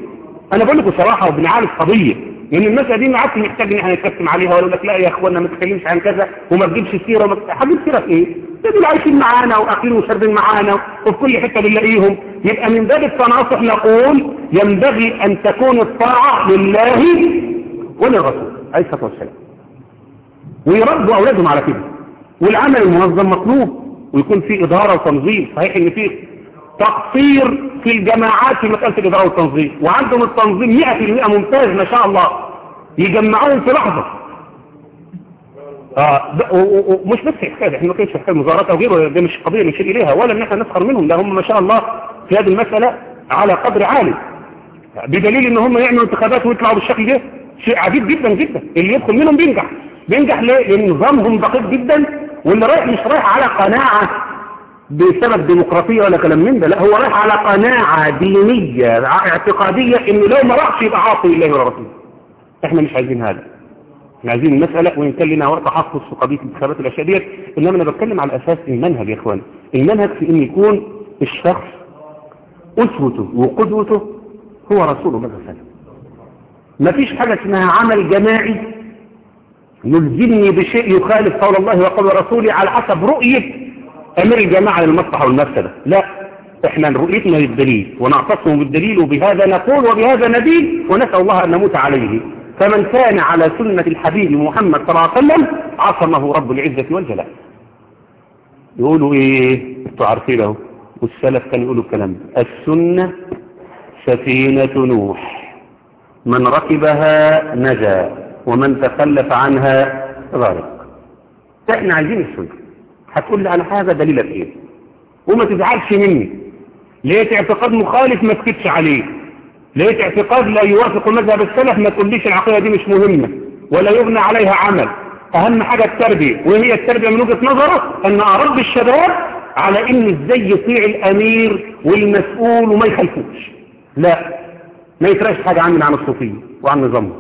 أنا بقول لكم صراحة وبنعالج قضية لأن المسألة دي ما عادش محتاج إن إحنا نتكلم عليها ولا لك لا يا اخوانا ما تتكلمش عن كذا وما تجيبش سيرة وما هتجيب سيرة في إيه؟ دول عايشين معانا واكلين وشربين معانا وفي كل حتة بنلاقيهم. يبقى من باب التناصح نقول ينبغي أن تكون الطاعة لله وللرسول عليه الصلاة والسلام. ويربوا أولادهم على كده. والعمل المنظم مطلوب. ويكون في إدارة وتنظيم صحيح إن في تقصير في الجماعات في مسألة الإدارة والتنظيم. وعندهم التنظيم 100% ممتاز ما شاء الله. يجمعوهم في لحظة. آه ومش بس حكايه إحنا ما كانش حكايه مظاهرات أو غيره دي مش قضية نشير إليها ولا إن إحنا نسخر منهم ده هم ما شاء الله في هذه المسألة على قدر عالي. بدليل إن هم يعملوا انتخابات ويطلعوا بالشكل ده شيء عجيب جدا جدا. اللي يدخل منهم بينجح. بينجح ليه؟ لأن نظامهم دقيق جدا. واللي رايح مش رايح على قناعة بسبب ديمقراطية ولا كلام من ده لا هو رايح على قناعة دينية اعتقادية إنه لو ما راحش يبقى عاصي لله ورسوله. إحنا مش عايزين هذا. إحنا عايزين المسألة وإن كان لنا وقت تحفظ في قضية انتخابات الأشياء ديت إنما أنا بتكلم على أساس المنهج يا إخواني. المنهج في إن يكون الشخص أسوته وقدوته هو رسول الله صلى الله عليه وسلم ما فيش حاجة اسمها عمل جماعي يلزمني بشيء يخالف قول الله وقول رسوله على حسب رؤية أمير الجماعة للمصلحة والمفسدة. لا إحنا رؤيتنا للدليل ونعتصم بالدليل وبهذا نقول وبهذا ندين ونسأل الله أن نموت عليه. فمن كان على سنة الحبيب محمد صلى الله عليه وسلم عصمه رب العزة والجلال. يقولوا إيه؟ أنتوا أهو. والسلف كانوا يقولوا الكلام ده. السنة سفينة نوح. من ركبها نجا. ومن تخلف عنها غرق إحنا عايزين السنة. هتقول لي على هذا دليلك إيه وما تزعلش مني. لقيت اعتقاد مخالف ما تكتش عليه. لقيت اعتقاد لا يوافق مذهب السلف ما تقوليش العقيدة دي مش مهمة ولا يبنى عليها عمل. أهم حاجة التربية وهي التربية من وجهة نظرك أن أرد الشباب على إن إزاي يطيع الأمير والمسؤول وما يخلفوش. لا ما يفرقش حاجة عننا عن الصوفية وعن نظامه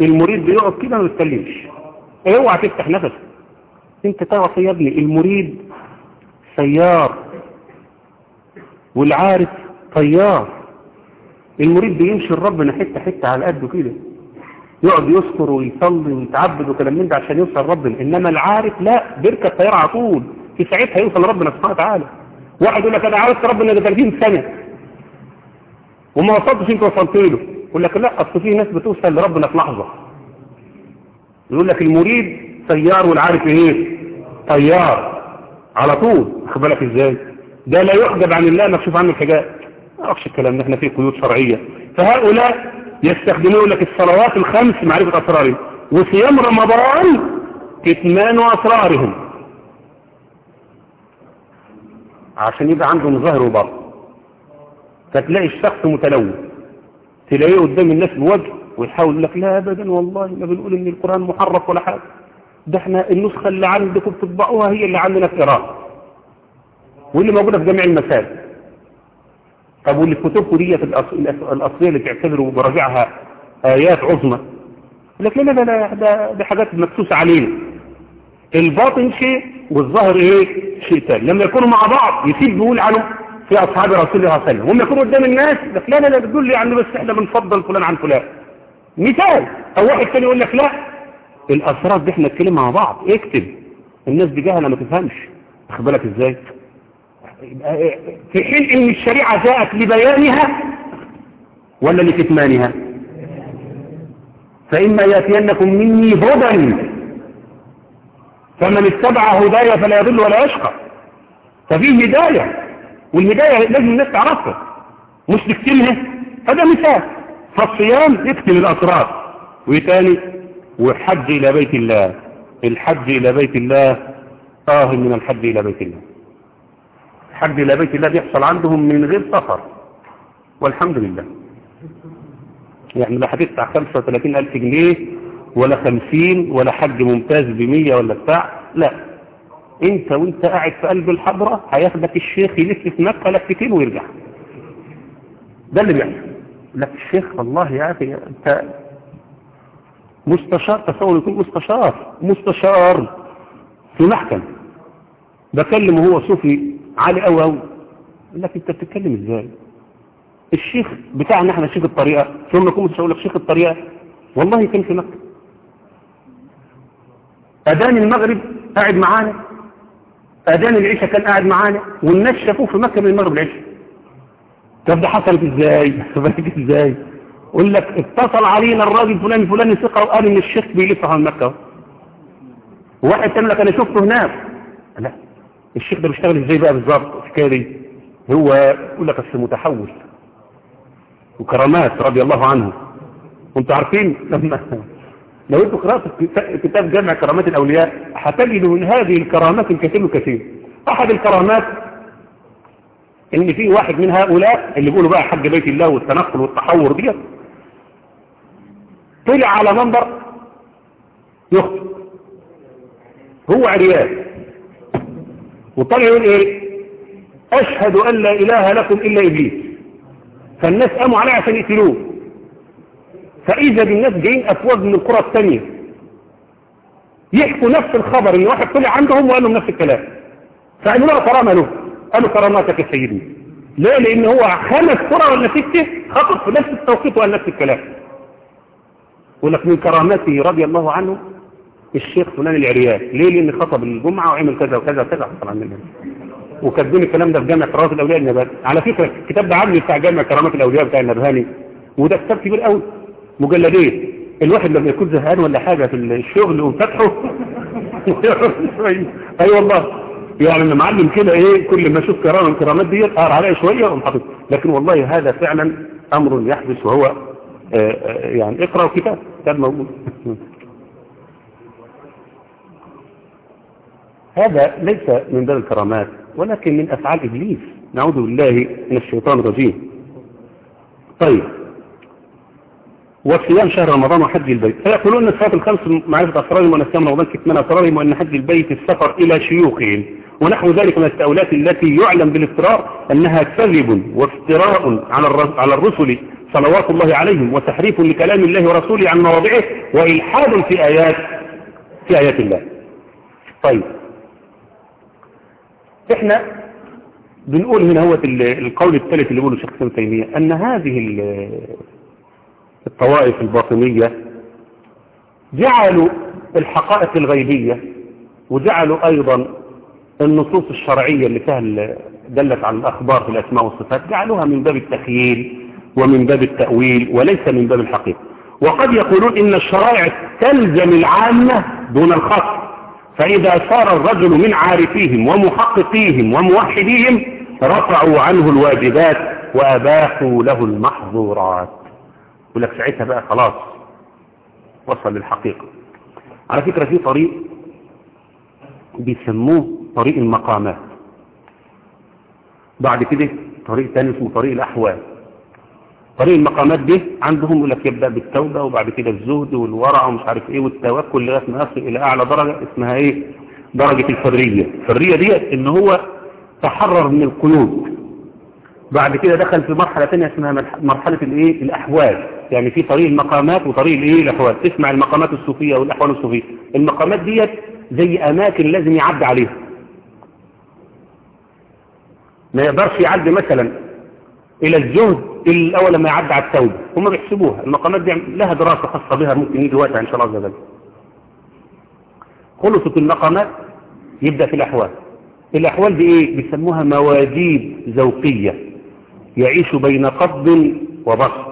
المريد بيقعد كده ما بيتكلمش. اوعى تفتح نفسك. انت تعرف يا ابني المريد سيار والعارف طيار. المريد بيمشي لربنا حتة حتة على قده كده. يقعد يذكر ويصلي ويتعبد وكلام من ده عشان يوصل ربنا انما العارف لا بيركب طيارة على طول. في ساعتها يوصل لربنا سبحانه وتعالى. واحد يقول لك أنا عرفت ربنا ده 30 سنة. وما وصلتش أنت وصلت له. يقول لك لا أصل في ناس بتوصل لربنا في لحظة. يقول لك المريد سيار والعارف إيه طيار على طول. واخد بالك إزاي؟ ده لا يحجب عن الله مكشوف عنه الحجاب. ما أعرفش الكلام ده إحنا فيه قيود شرعية. فهؤلاء يستخدمون لك الصلوات الخمس معرفة أسرارهم وصيام رمضان كتمان أسرارهم. عشان يبقى عندهم ظاهر وباطن فتلاقي الشخص متلون. تلاقيه قدام الناس بوجه ويحاول لك لا ابدا والله ما بنقول إن القرآن محرف ولا حاجة. ده إحنا النسخة اللي عندكم بتطبعوها هي اللي عندنا في إيران. واللي موجودة في جميع المساجد. طب واللي كتبكم دي في الأصلية اللي تعتبروا براجعها آيات عظمى. لك لا لا ده دي حاجات مكسوسة علينا. الباطن شيء والظاهر إيه؟ شيء ثاني لما يكونوا مع بعض يسيب بيقول عنه. في أصحاب رسول الله صلى الله عليه وسلم. هم يكونوا قدام الناس لك لا لا لا بتقول لي يعني بس إحنا بنفضل فلان عن فلان. مثال أو واحد ثاني يقول لك لا. الأسرار دي إحنا نتكلم مع بعض. اكتب. الناس دي جهلة ما تفهمش. واخد بالك إزاي؟ في حين إن الشريعة جاءت لبيانها ولا لكتمانها؟ فإما يأتينكم مني هدى. فمن اتبع هدايا فلا يضل ولا يشقى. ففي هداية. والهداية لازم الناس تعرفها. مش تكتمها هذا مثال. فالصيام يكتم الأسرار. وتاني والحج إلى بيت الله. الحج إلى بيت الله آه من الحج إلى بيت الله. الحج إلى بيت الله بيحصل عندهم من غير سفر. والحمد لله. يعني لا هتدفع 35 ألف جنيه ولا 50 ولا حج ممتاز ب 100 ولا بتاع. لا. انت وانت قاعد في قلب الحضرة هياخدك الشيخ يلف في مكة لفتين ويرجع. ده اللي بيحصل. لك الشيخ والله يا أخي أنت مستشار تصور يكون مستشار مستشار في محكم بكلمه هو صوفي عالي قوي قوي لك أنت بتتكلم إزاي؟ الشيخ بتاعنا إحنا شيخ الطريقة. ثم يكون هقول لك شيخ الطريقة. والله كان في مكة. أذان المغرب قاعد معانا. أذان العشاء كان قاعد معانا والناس شافوه في مكة من المغرب العشاء. طب ده حصلت إزاي؟ بالك إزاي؟ يقول لك اتصل علينا الراجل فلان فلان ثقة وقال إن الشيخ بيلف على مكة. واحد تاني لك أنا شفته هناك. لا الشيخ ده بيشتغل إزاي بقى بالظبط الحكاية هو يقول لك أصل متحول. وكرامات رضي الله عنه. وأنتوا عارفين لما لو أنتوا قرأت كتاب جامع كرامات الأولياء هتجدوا من هذه الكرامات الكثير الكثير. أحد الكرامات ان في واحد من هؤلاء اللي بيقولوا بقى حج بيت الله والتنقل والتحور ديت طلع على منبر يخطب هو عريان. وطلع يقول إيه؟ أشهد أن لا إله لكم إلا إبليس. فالناس قاموا عليه عشان يقتلوه. فإذا بالناس جايين أفواج من القرى الثانية. يحكوا نفس الخبر ان واحد طلع عندهم وقال لهم نفس الكلام. فقالوا له كرامه له قالوا كراماتك يا سيدي ليه لأن هو خمس قرى ولا سته خطب في نفس التوقيت وقال نفس الكلام. يقول لك من كرامته رضي الله عنه الشيخ فلان العريان. ليه؟ لأن خطب الجمعة وعمل كذا وكذا وكذا. حصل عندنا وكاتبين الكلام ده في جامع كرامات الأولياء النبهاني. على فكرة الكتاب ده عامل بتاع جامع كرامات الأولياء بتاع النبهاني. وده كتاب كبير قوي مجلدين. الواحد لما يكون زهقان ولا حاجة في الشغل وفتحه اي والله. يعني أنا معلم كده إيه كل ما أشوف كرامه من الكرامات دي أقرأ عليها شوية وأقوم حاطط لكن والله هذا فعلا أمر يحدث وهو آآ آآ يعني اقرأ كتاب كتاب موجود. هذا ليس من باب الكرامات ولكن من أفعال إبليس. نعوذ بالله من الشيطان الرجيم. طيب. وصيام شهر رمضان وحج البيت. فيقولون إن الصلاة الخمس معرفه اسرارهم وان صيام رمضان كتمان اسرارهم وأن حج البيت السفر إلى شيوخهم. ونحو ذلك من التأولات التي يعلم بالافتراء أنها كذب وافتراء على على الرسل صلوات الله عليهم وتحريف لكلام الله ورسوله عن مواضعه وإلحاد في ايات في آيات الله. طيب. إحنا بنقول هنا هو القول الثالث اللي بيقوله شيخ ابن تيمية أن هذه الطوائف الباطنية جعلوا الحقائق الغيبية وجعلوا أيضا النصوص الشرعية اللي فيها دلت على الأخبار في الأسماء والصفات جعلوها من باب التخييل ومن باب التأويل وليس من باب الحقيقة. وقد يقولون إن الشرائع تلزم العامة دون الخاص. فإذا صار الرجل من عارفيهم ومحققيهم وموحديهم رفعوا عنه الواجبات وأباحوا له المحظورات. يقول لك ساعتها بقى خلاص وصل للحقيقة. على فكرة في طريق بيسموه طريق المقامات. بعد كده طريق تاني اسمه طريق الأحوال. طريق المقامات دي عندهم يقول لك يبدأ بالتوبة وبعد كده الزهد والورع ومش عارف إيه والتوكل لغاية ما يصل إلى أعلى درجة اسمها إيه؟ درجة الحرية الحرية دي إن هو تحرر من القيود. بعد كده دخل في مرحلة ثانية اسمها مرحلة الإيه؟ الأحوال. يعني في طريق المقامات وطريق الايه الاحوال تسمع المقامات الصوفية والاحوال الصوفية المقامات ديت زي أماكن لازم يعدي عليها. ما يقدرش يعدي مثلا إلى الزهد الأول لما يعدي على التوبة. هم بيحسبوها. المقامات دي لها دراسة خاصة بها ممكن يجي وقتها إن شاء الله عز وجل خلصت المقامات يبدأ في الأحوال. الأحوال دي إيه؟ بيسموها مواجيب ذوقية. يعيش بين قبض وبسط.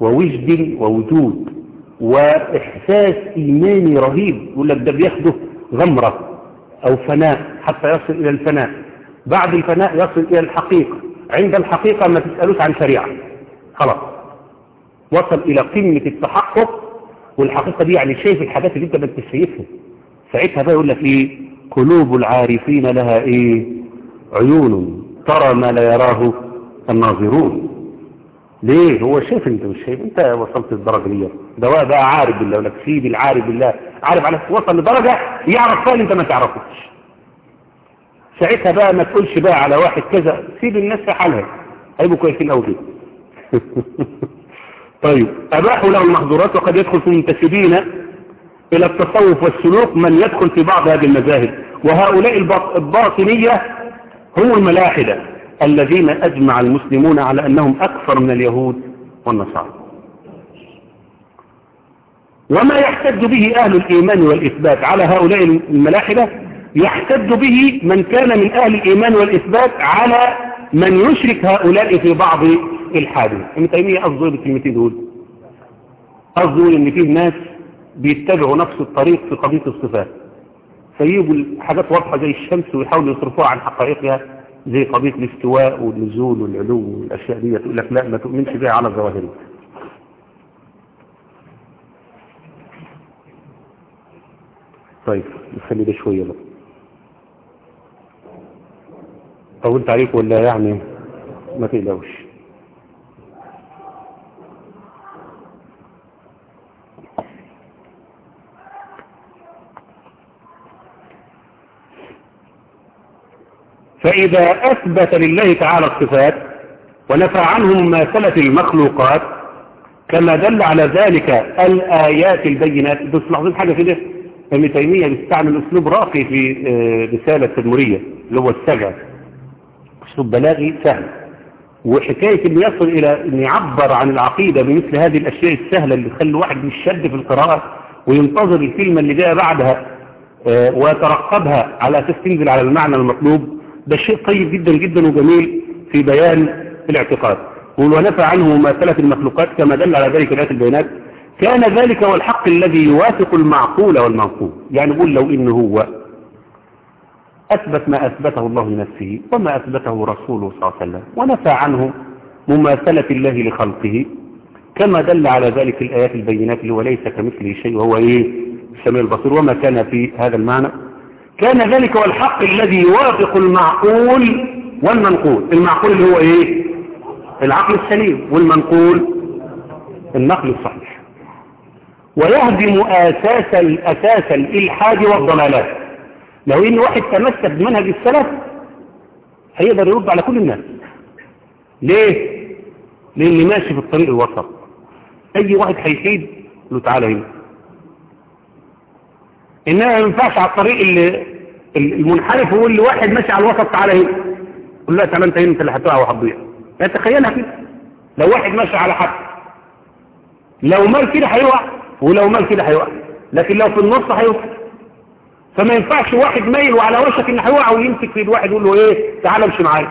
ووجد ووجود وإحساس إيماني رهيب. يقول لك ده بياخده غمرة أو فناء حتى يصل إلى الفناء. بعد الفناء يصل إلى الحقيقة. عند الحقيقة ما تسألوش عن شريعة. خلاص. وصل إلى قمة التحقق والحقيقة دي يعني شايف الحاجات اللي أنت ما انتش شايفها ساعتها بقى يقول لك إيه؟ قلوب العارفين لها إيه؟ عيون ترى ما لا يراه الناظرون. ليه؟ هو شايف أنت مش شايف. أنت وصلت للدرجة دي. ده بقى عارف بالله يقول لك سيدي العارف بالله. عارف على وصل لدرجة يعرف فعلا أنت ما تعرفوش. ساعتها بقى ما تقولش بقى على واحد كذا سيب الناس في حالها. هيبقوا كويسين قوي كده طيب أباحوا له المحظورات وقد يدخل في المنتسبين إلى التصوف والسلوك من يدخل في بعض هذه المذاهب. وهؤلاء الباطنية هم الملاحدة. الذين أجمع المسلمون على أنهم أكثر من اليهود والنصارى. وما يحتج به أهل الإيمان والإثبات على هؤلاء الملاحدة؟ يحتج به من كان من أهل الإيمان والإثبات على من يشرك هؤلاء في بعض الحادث. ابن تيمية قصده بالكلمتين دول. قصده إن فيه ناس بيتبعوا نفس الطريق في قضية الصفات. فيجوا حاجات واضحة زي الشمس ويحاولوا يصرفوها عن حقائقها. زي قضية الاستواء والنزول والعلو والأشياء دي تقول لك لا ما تؤمنش بها على ظواهرها. طيب نخلي ده شوية بقى. طولت عليك ولا يعني؟ ما تقلقوش. فإذا أثبت لله تعالى الصفات ونفى عنه مماثلة المخلوقات كما دل على ذلك الآيات البينات. بس لاحظين حاجة كده ابن تيمية بيستعمل أسلوب راقي في رسالة التدمرية اللي هو السجع. أسلوب بلاغي سهل. وحكاية أن يصل إلى أن يعبر عن العقيدة بمثل هذه الأشياء السهلة اللي تخلي الواحد مش شد في القراءة وينتظر الكلمة اللي جاء بعدها ويترقبها على أساس تنزل على المعنى المطلوب. ده شيء طيب جدا جدا وجميل في بيان الاعتقاد. ونفى عنه مماثلة المخلوقات كما دل على ذلك الآيات البيانات. كان ذلك هو الحق الذي يوافق المعقول والمنقول. يعني نقول لو إنه هو أثبت ما أثبته الله لنفسه وما أثبته رسوله صلى الله عليه وسلم. ونفى عنه مماثلة الله لخلقه كما دل على ذلك الآيات البينات اللي هو ليس كمثله شيء وهو إيه؟ السميع البصير. وما كان في هذا المعنى؟ كان ذلك هو الحق الذي يوافق المعقول والمنقول. المعقول اللي هو إيه؟ العقل السليم والمنقول النقل الصحيح. ويهدم أساس الأساس الإلحاد والضلالات. لو إن واحد تمسك بمنهج السلف هيقدر يرد على كل الناس. ليه؟ لأني ماشي في الطريق الوسط. أي واحد هيحيد له تعالى هنا. إنما ما ينفعش على الطريق اللي المنحرف هو اللي واحد ماشي على الوسط تعالى هنا. قول له تعالى انت هنا انت اللي هتقع وهتضيع يعني تخيلها كده لو واحد ماشي على حد لو مال كده هيقع ولو مال كده هيقع لكن لو في النص هيوصل فما ينفعش واحد مايل وعلى وشك ان هيقع ويمسك في إيد واحد يقول له إيه تعالى امشي معايا.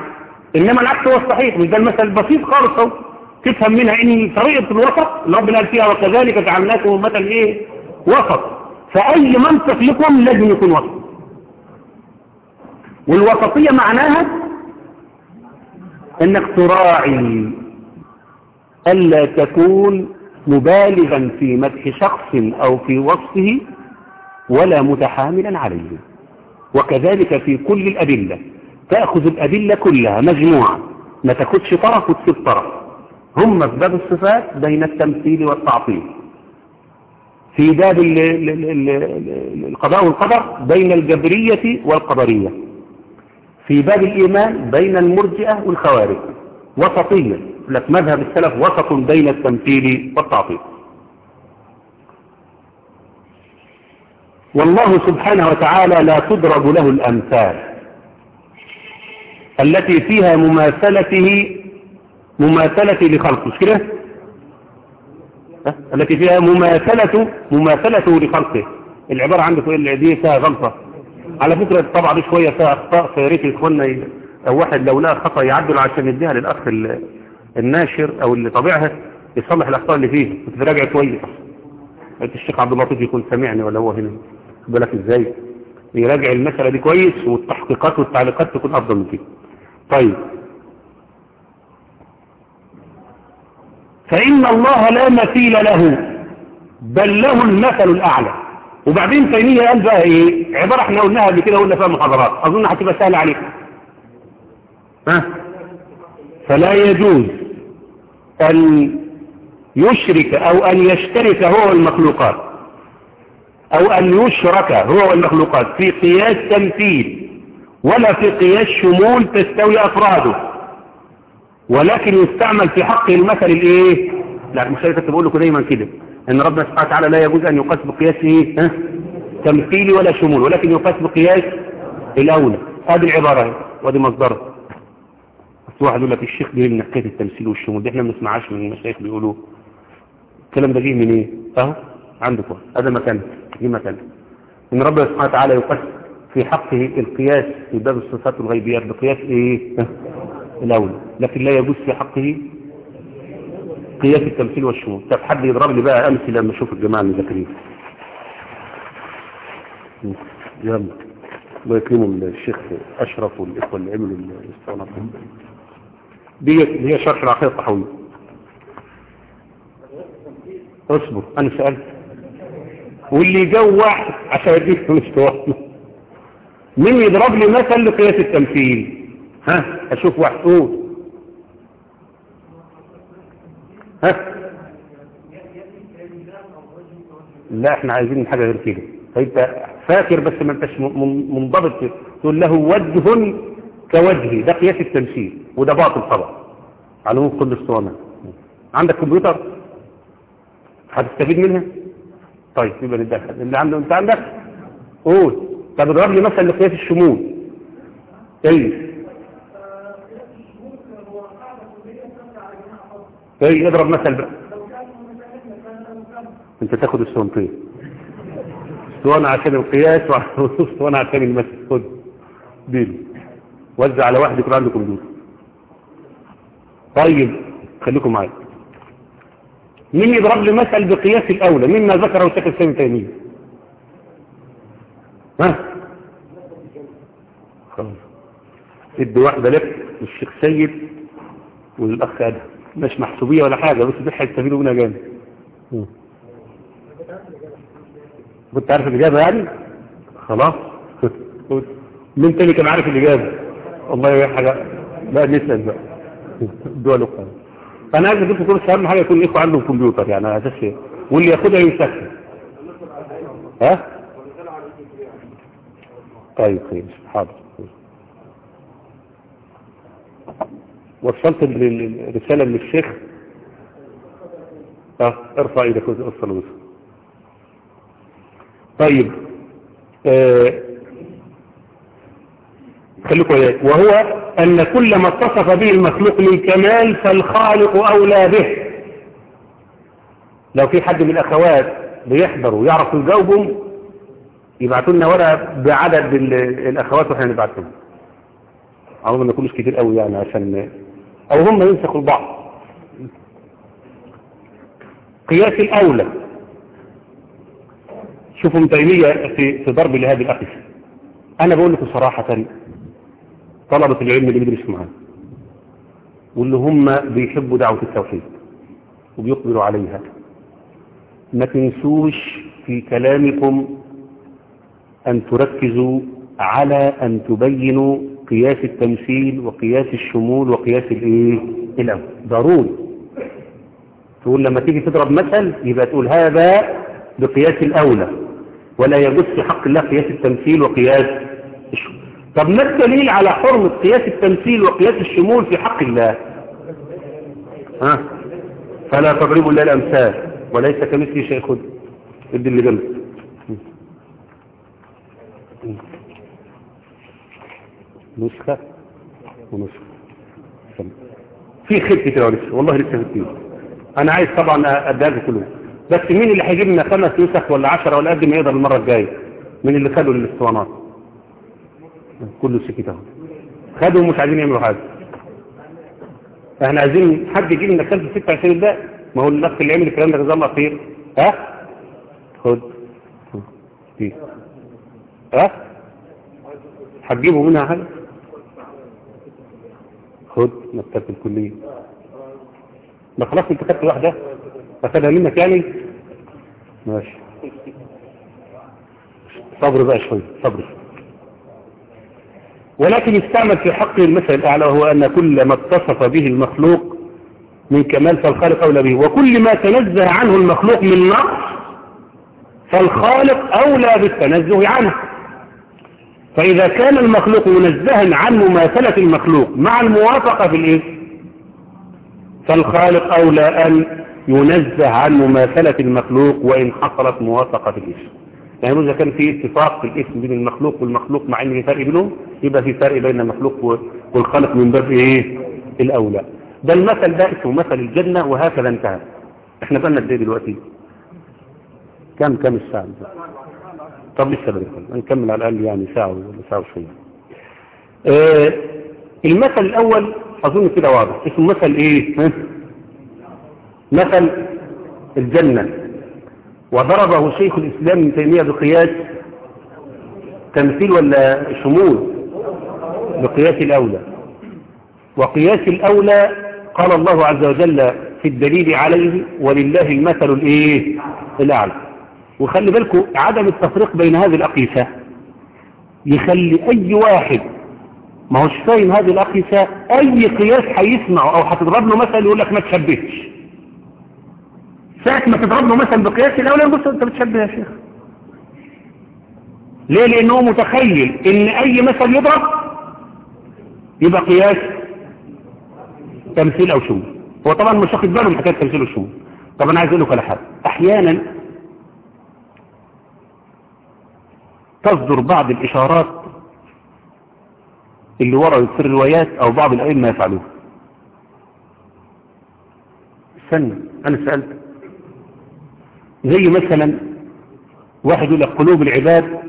إنما العكس هو الصحيح. مش ده المثل البسيط خالص أهو. تفهم منها إن طريقة الوسط ربنا قال فيها وكذلك جعلناكم أمة إيه؟ وسط. فأي منطق لكم لازم يكون وسط. والوسطية معناها إنك تراعي ألا تكون مبالغا في مدح شخص أو في وصفه ولا متحاملا عليه. وكذلك في كل الأدلة. تأخذ الأدلة كلها مجموعة. ما تاخدش طرف وتسيب طرف. هم في باب الصفات بين التمثيل والتعطيل. في باب القضاء والقدر بين الجبرية والقدرية. في باب الإيمان بين المرجئة والخوارج. وسطية. لك مذهب السلف وسط بين التمثيل والتعطيل. والله سبحانه وتعالى لا تضرب له الأمثال. التي فيها مماثلته مماثلة لخلقه مش كده؟ التي فيها مماثلة مماثلته لخلقه. العبارة عندك دي فيها غلطة. على فكرة الطبعة دي شوية فيها أخطاء فياريت إخواننا أو واحد لو لقى خطأ يعدل عشان يديها للأخ الناشر أو اللي طبعها يصلح الأخطاء اللي فيه كنت راجع كويس الشيخ عبد اللطيف يكون سامعني ولا هو هنا؟ بالك إزاي؟ يراجع المسألة دي كويس والتحقيقات والتعليقات تكون أفضل من كده. طيب. فإن الله لا مثيل له بل له المثل الأعلى. وبعدين تيمية قال بقى إيه؟ عبارة إحنا قلناها قبل كده قلنا فيها محاضرات أظن هتبقى سهلة عليكم. ها؟ فلا يجوز أن يشرك أو أن يشترك هو المخلوقات. أو أن يشرك هو والمخلوقات في قياس تمثيل ولا في قياس شمول تستوي أفراده. ولكن يستعمل في حق المثل الإيه؟ لا مش بقول لكم دايما كده. أن ربنا سبحانه وتعالى لا يجوز أن يقاس بقياس ها؟ تمثيلي ولا شمول ولكن يقاس بقياس الأولى هذه العبارة ودي مصدرها بس واحد يقول لك الشيخ بيقول من حكايه التمثيل والشمول. دي إحنا ما بنسمعهاش من المشايخ بيقولوه الكلام ده جه من إيه؟ أهو عندكم. هذا مكان دي مكان. إن ربنا سبحانه وتعالى يقسم في حقه القياس في باب الصفات الغيبيات بقياس إيه؟ الاولى لكن لا يجوز في حقه قياس التمثيل والشمول. طب حد يضرب لي بقى أمثلة لما أشوف الجماعة المذاكرين يلا. الله يكرمهم الشيخ أشرف والإخوة اللي عملوا الاستغناء دي هي شرح العقيدة الطحاوية. اصبر أنا سألت. واللي يجوع عشان يديك مستوى. مين يضرب لي مثل لقياس التمثيل؟ ها؟ أشوف واحد. قول. ها؟ لا إحنا عايزين حاجة غير كده. فانت فاكر بس ما انتش منضبط. تقول له وجه كوجهي ده قياس التمثيل وده باطل طبعا. على عموم كل اسطوانه عندك كمبيوتر؟ هتستفيد منها؟ طيب يبقى ندخل اللي عنده انت عندك؟ قول. طب اضرب لي مثلا لقياس الشمول. إيه؟ إيه اضرب مثل بقى. انت تاخد السنتين اسطوانة عشان القياس واسطوانة عشان المثل خد ديله وزع على واحد يكون عنده كمبيوتر. طيب خليكم معايا. مين يضرب لي مثل بقياس الأولى؟ مما ذكره الشيخ الاسلام تيميه ها؟ خلاص. ادي واحدة لك للشيخ سيد وللأخ أدهم. مش محسوبية ولا حاجة بس دي هيستفيدوا منها جامد. كنت عارف الإجابة يعني؟ خلاص. مين تاني كان عارف الإجابة؟ والله يا حاجة. لا نسأل بقى. الدول الاخرى أنا عايز اديكم كل أهم حاجة يكون الاخوه عندهم كمبيوتر يعني على أساس واللي ياخدها يمسكها ها؟ طيب خير. حاضر. وصلت الرسالة للشيخ آه ارفع إيدك وصل وصل طيب آه خليكم وهو أن كل ما اتصف به المخلوق من كمال فالخالق أولى به. لو في حد من الأخوات بيحضروا ويعرفوا يجاوبهم يبعتوا لنا ورقة بعدد الأخوات وإحنا نبعتهم. عموما ما يكونوش كتير قوي يعني عشان أو هم ينسخوا البعض. قياس الأولى. شوفوا ابن تيمية في في ضرب لهذه الأقصى أنا بقول لكم صراحة طلبة العلم اللي بيدرسوا معانا واللي هم بيحبوا دعوة التوحيد وبيقبلوا عليها. ما تنسوش في كلامكم أن تركزوا على أن تبينوا قياس التمثيل وقياس الشمول وقياس الإيه؟ الأول ضروري. تقول لما تيجي تضرب مثل يبقى تقول هذا بقياس الأولى ولا يجوز في حق الله قياس التمثيل وقياس الشمول. طب ما الدليل على حرمة قياس التمثيل وقياس الشمول في حق الله؟ ها؟ فلا تضربوا الله الأمثال وليس كمثل شيء خد ادي اللي جنبك. نسخة ونسخة. في خير كتير والله لسه كتير أنا عايز طبعا اديها كلهم. بس مين اللي هيجيب لنا خمس نسخ ولا عشرة ولا قد ما يقدر المرة الجاية؟ من اللي خدوا الاسطوانات كله سكت اهو خدوا ومش عايزين يعملوا حاجة. إحنا عايزين حد يجيب لنا ستة عشان يبدأ. ما هو الاخ اللي عمل الكلام ده جزاه الله خير. ها؟ خد. دي. ها؟ هتجيبوا منها حاجة؟ خد مكتبة الكلية. ما خلاص انت خدت واحدة؟ أخدها منك يعني؟ ماشي. صبر بقى شوي صبر. ولكن يستعمل في حق المثل الأعلى وهو أن كل ما اتصف به المخلوق من كمال فالخالق أولى به وكل ما تنزه عنه المخلوق من نقص فالخالق أولى بالتنزه عنه. فإذا كان المخلوق منزها عن مماثلة المخلوق مع الموافقة في الإيه؟ فالخالق أولى أن ينزه عن مماثلة المخلوق وإن حصلت موافقة في الإسم. يعني إذا كان في اتفاق في الإسم بين المخلوق والمخلوق مع إن في فرق بينهم يبقى في فرق بين المخلوق والخالق من باب إيه؟ الأولى. ده المثل ده اسمه مثل الجنة وهكذا انتهى. إحنا بقى قد إيه دلوقتي؟ كم كم الساعة؟ طب لسه بدري هنكمل على الأقل يعني ساعة ولا ساعة وشوية. آه المثل الأول أظن كده واضح. اسمه مثل إيه؟ ها؟ مثل الجنة. وضربه شيخ الإسلام ابن تيمية بقياس تمثيل ولا شمول؟ بقياس الأولى. وقياس الأولى قال الله عز وجل في الدليل عليه ولله المثل الإيه؟ الأعلى. وخلي بالكم عدم التفريق بين هذه الأقيسة. يخلي أي واحد ما هوش فاهم هذه الأقيسة أي قياس هيسمعه أو هتضرب له مثل يقول لك ما تشبهش. ساعة ما تضرب له مثل بقياس الأولى بص أنت بتشبه يا شيخ. ليه؟ لأنه متخيل إن أي مثل يضرب يبقى قياس تمثيل أو شمول هو طبعا مش واخد باله من حكاية تمثيل وشمول طب أنا عايز أقول لك على حاجة. أحيانا تصدر بعض الإشارات اللي وردت في الروايات أو بعض الأئمة يفعلوها استنى أنا سألت. زي مثلا واحد يقول لك قلوب العباد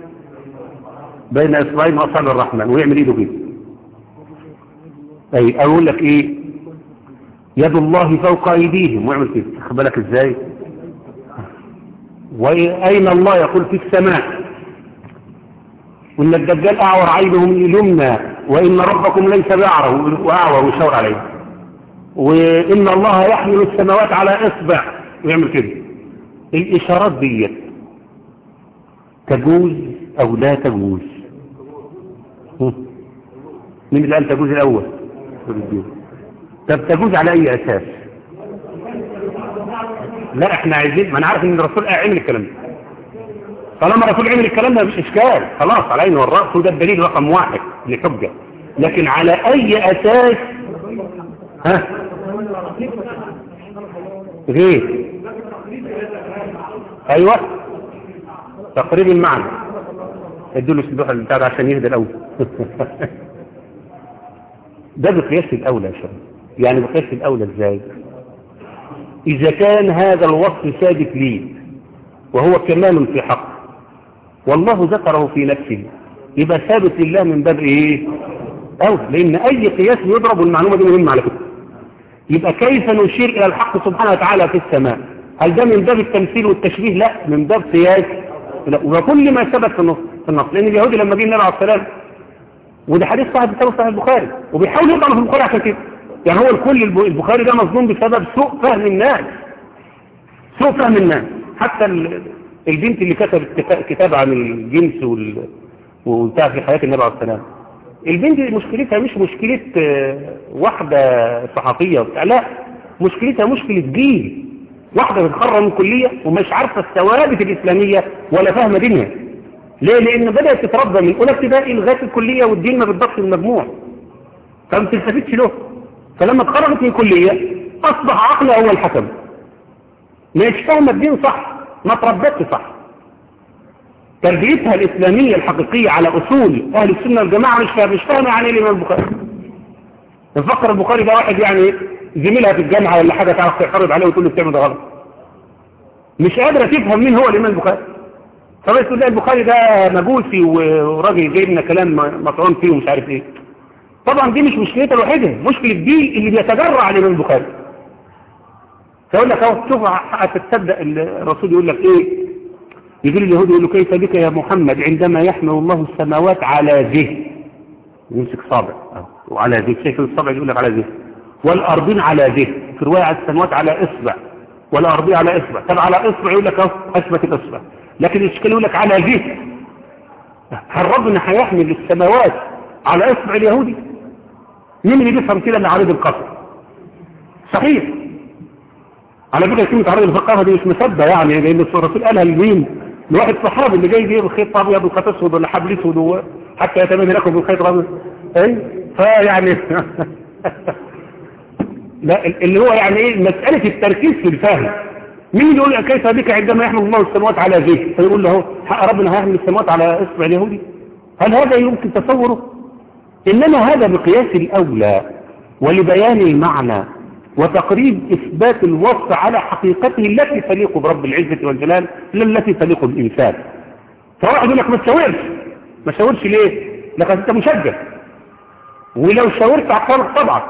بين إصبعين وأصابع الرحمن ويعمل إيده كده أي أقول لك إيه؟ يد الله فوق أيديهم ويعمل كده خد بالك إزاي؟ وأين الله يقول في السماء؟ وإن الدجال أعور عينه من اليمنى وإن ربكم ليس بأعره وأعور ويشاور عليه. وإن الله يحمل السماوات على إصبع ويعمل كده. الإشارات ديت تجوز أو لا تجوز؟ مين اللي قال تجوز الأول؟ طب تجوز على أي أساس؟ لا إحنا عايزين ما أنا عارف إن الرسول عمل الكلام ده. طالما الرسول عمل الكلام ده مش اشكال خلاص على عينه والراس وده الدليل رقم واحد لحجة. لكن على أي أساس؟ ها؟ غير. أيوه. تقريب المعنى. ادوا له السبوح بتاع عشان يهدى الأول. ده بقياس الاولى يا شباب. يعني بقياس الاولى إزاي؟ إذا كان هذا الوصف ثابت لي وهو كمال في حق والله ذكره في نفسه. يبقى ثابت لله من باب إيه؟ أو لأن أي قياس يضرب المعلومة دي مهمة على فكرة. يبقى كيف نشير إلى الحق سبحانه وتعالى في السماء؟ هل ده من باب التمثيل والتشبيه؟ لا. من باب قياس. لا. وكل ما ثبت في النص في النص. لأن اليهودي لما جه النبي عليه السلام وده حديث صاحب كتاب صحيح البخاري وبيحاول يطلع في البخاري عشان كده. يعني هو الكل البخاري ده مظلوم بسبب سوء فهم الناس. سوء فهم الناس. حتى البنت اللي كتبت كتاب عن الجنس وال وبتاع في حياة النبي عليه السلام البنت مشكلتها مش مشكلة واحدة صحفية لا مشكلتها مشكلة جيل. واحدة بتخرج من كلية ومش عارفة الثوابت الإسلامية ولا فاهمة دينها. ليه؟ لأن بدأت تتربى من أولى ابتدائي لغاية الكلية والدين ما بتضافش المجموع. فما تلتفتش له. فلما اتخرجت من كلية أصبح عقلها هو الحكم. مش فاهمة الدين صح. ما تربتش صح. تربيتها الإسلامية الحقيقية على أصول أهل السنة والجماعة مش فاهمة مش فاهمة يعني الإمام البخاري. نفكر البخاري ده واحد يعني زميلها في الجامعة ولا حاجة تعرف تعترض عليه وتقول له بتعمل ده غلط. مش قادرة تفهم مين هو الإمام البخاري. فبس تقول لها البخاري ده مجوسي وراجل جايب لنا كلام مطعون فيه ومش عارف إيه. طبعا دي مش مشكلتها الوحيدة. مشكلة دي اللي بيتجرع الإمام البخاري. فيقول لك أهو شوف هتتصدق الرسول يقول لك إيه؟ يقول اليهود يقول له كيف بك يا محمد؟ عندما يحمل الله السماوات على ذه. يمسك صابع. وعلى ذه. شايف الصابع يقول لك على ذه؟ والأرضين على ذه. في رواية على السماوات على إصبع. والأرضين على إصبع. طب على إصبع يقول لك أهو أثبت الإصبع. لكن الاشكال يقول لك؟ على ذه. هل ربنا هيحمل السماوات على إصبع اليهودي؟ مين اللي بيفهم كده من عريض القصر؟ صحيح. على فكرة كلمة عرض الفقاهة دي مش مسبة يعني لأن الرسول قالها لمين لواحد صحابي اللي جاي يجيب الخيط أبيض وخيط أسود ولا حبل أسود حتى يتمنى لكم بالخيط الأبيض أي فيعني لا اللي هو يعني إيه مسألة التركيز في الفهم. مين يقول كيف بك عندما يحمل الله السماوات على ذه فيقول له حق ربنا هيحمل السماوات على اصبع اليهودي. هل هذا يمكن تصوره؟ إنما هذا بقياس الأولى ولبيان المعنى. وتقريب إثبات الوصف على حقيقته التي تليق برب العزة والجلال لا التي تليق بالإنسان. فواحد يقول لك ما تشاورش. ما تشاورش ليه؟ لك أنت مشجع. ولو شاورت عقلك طبعا.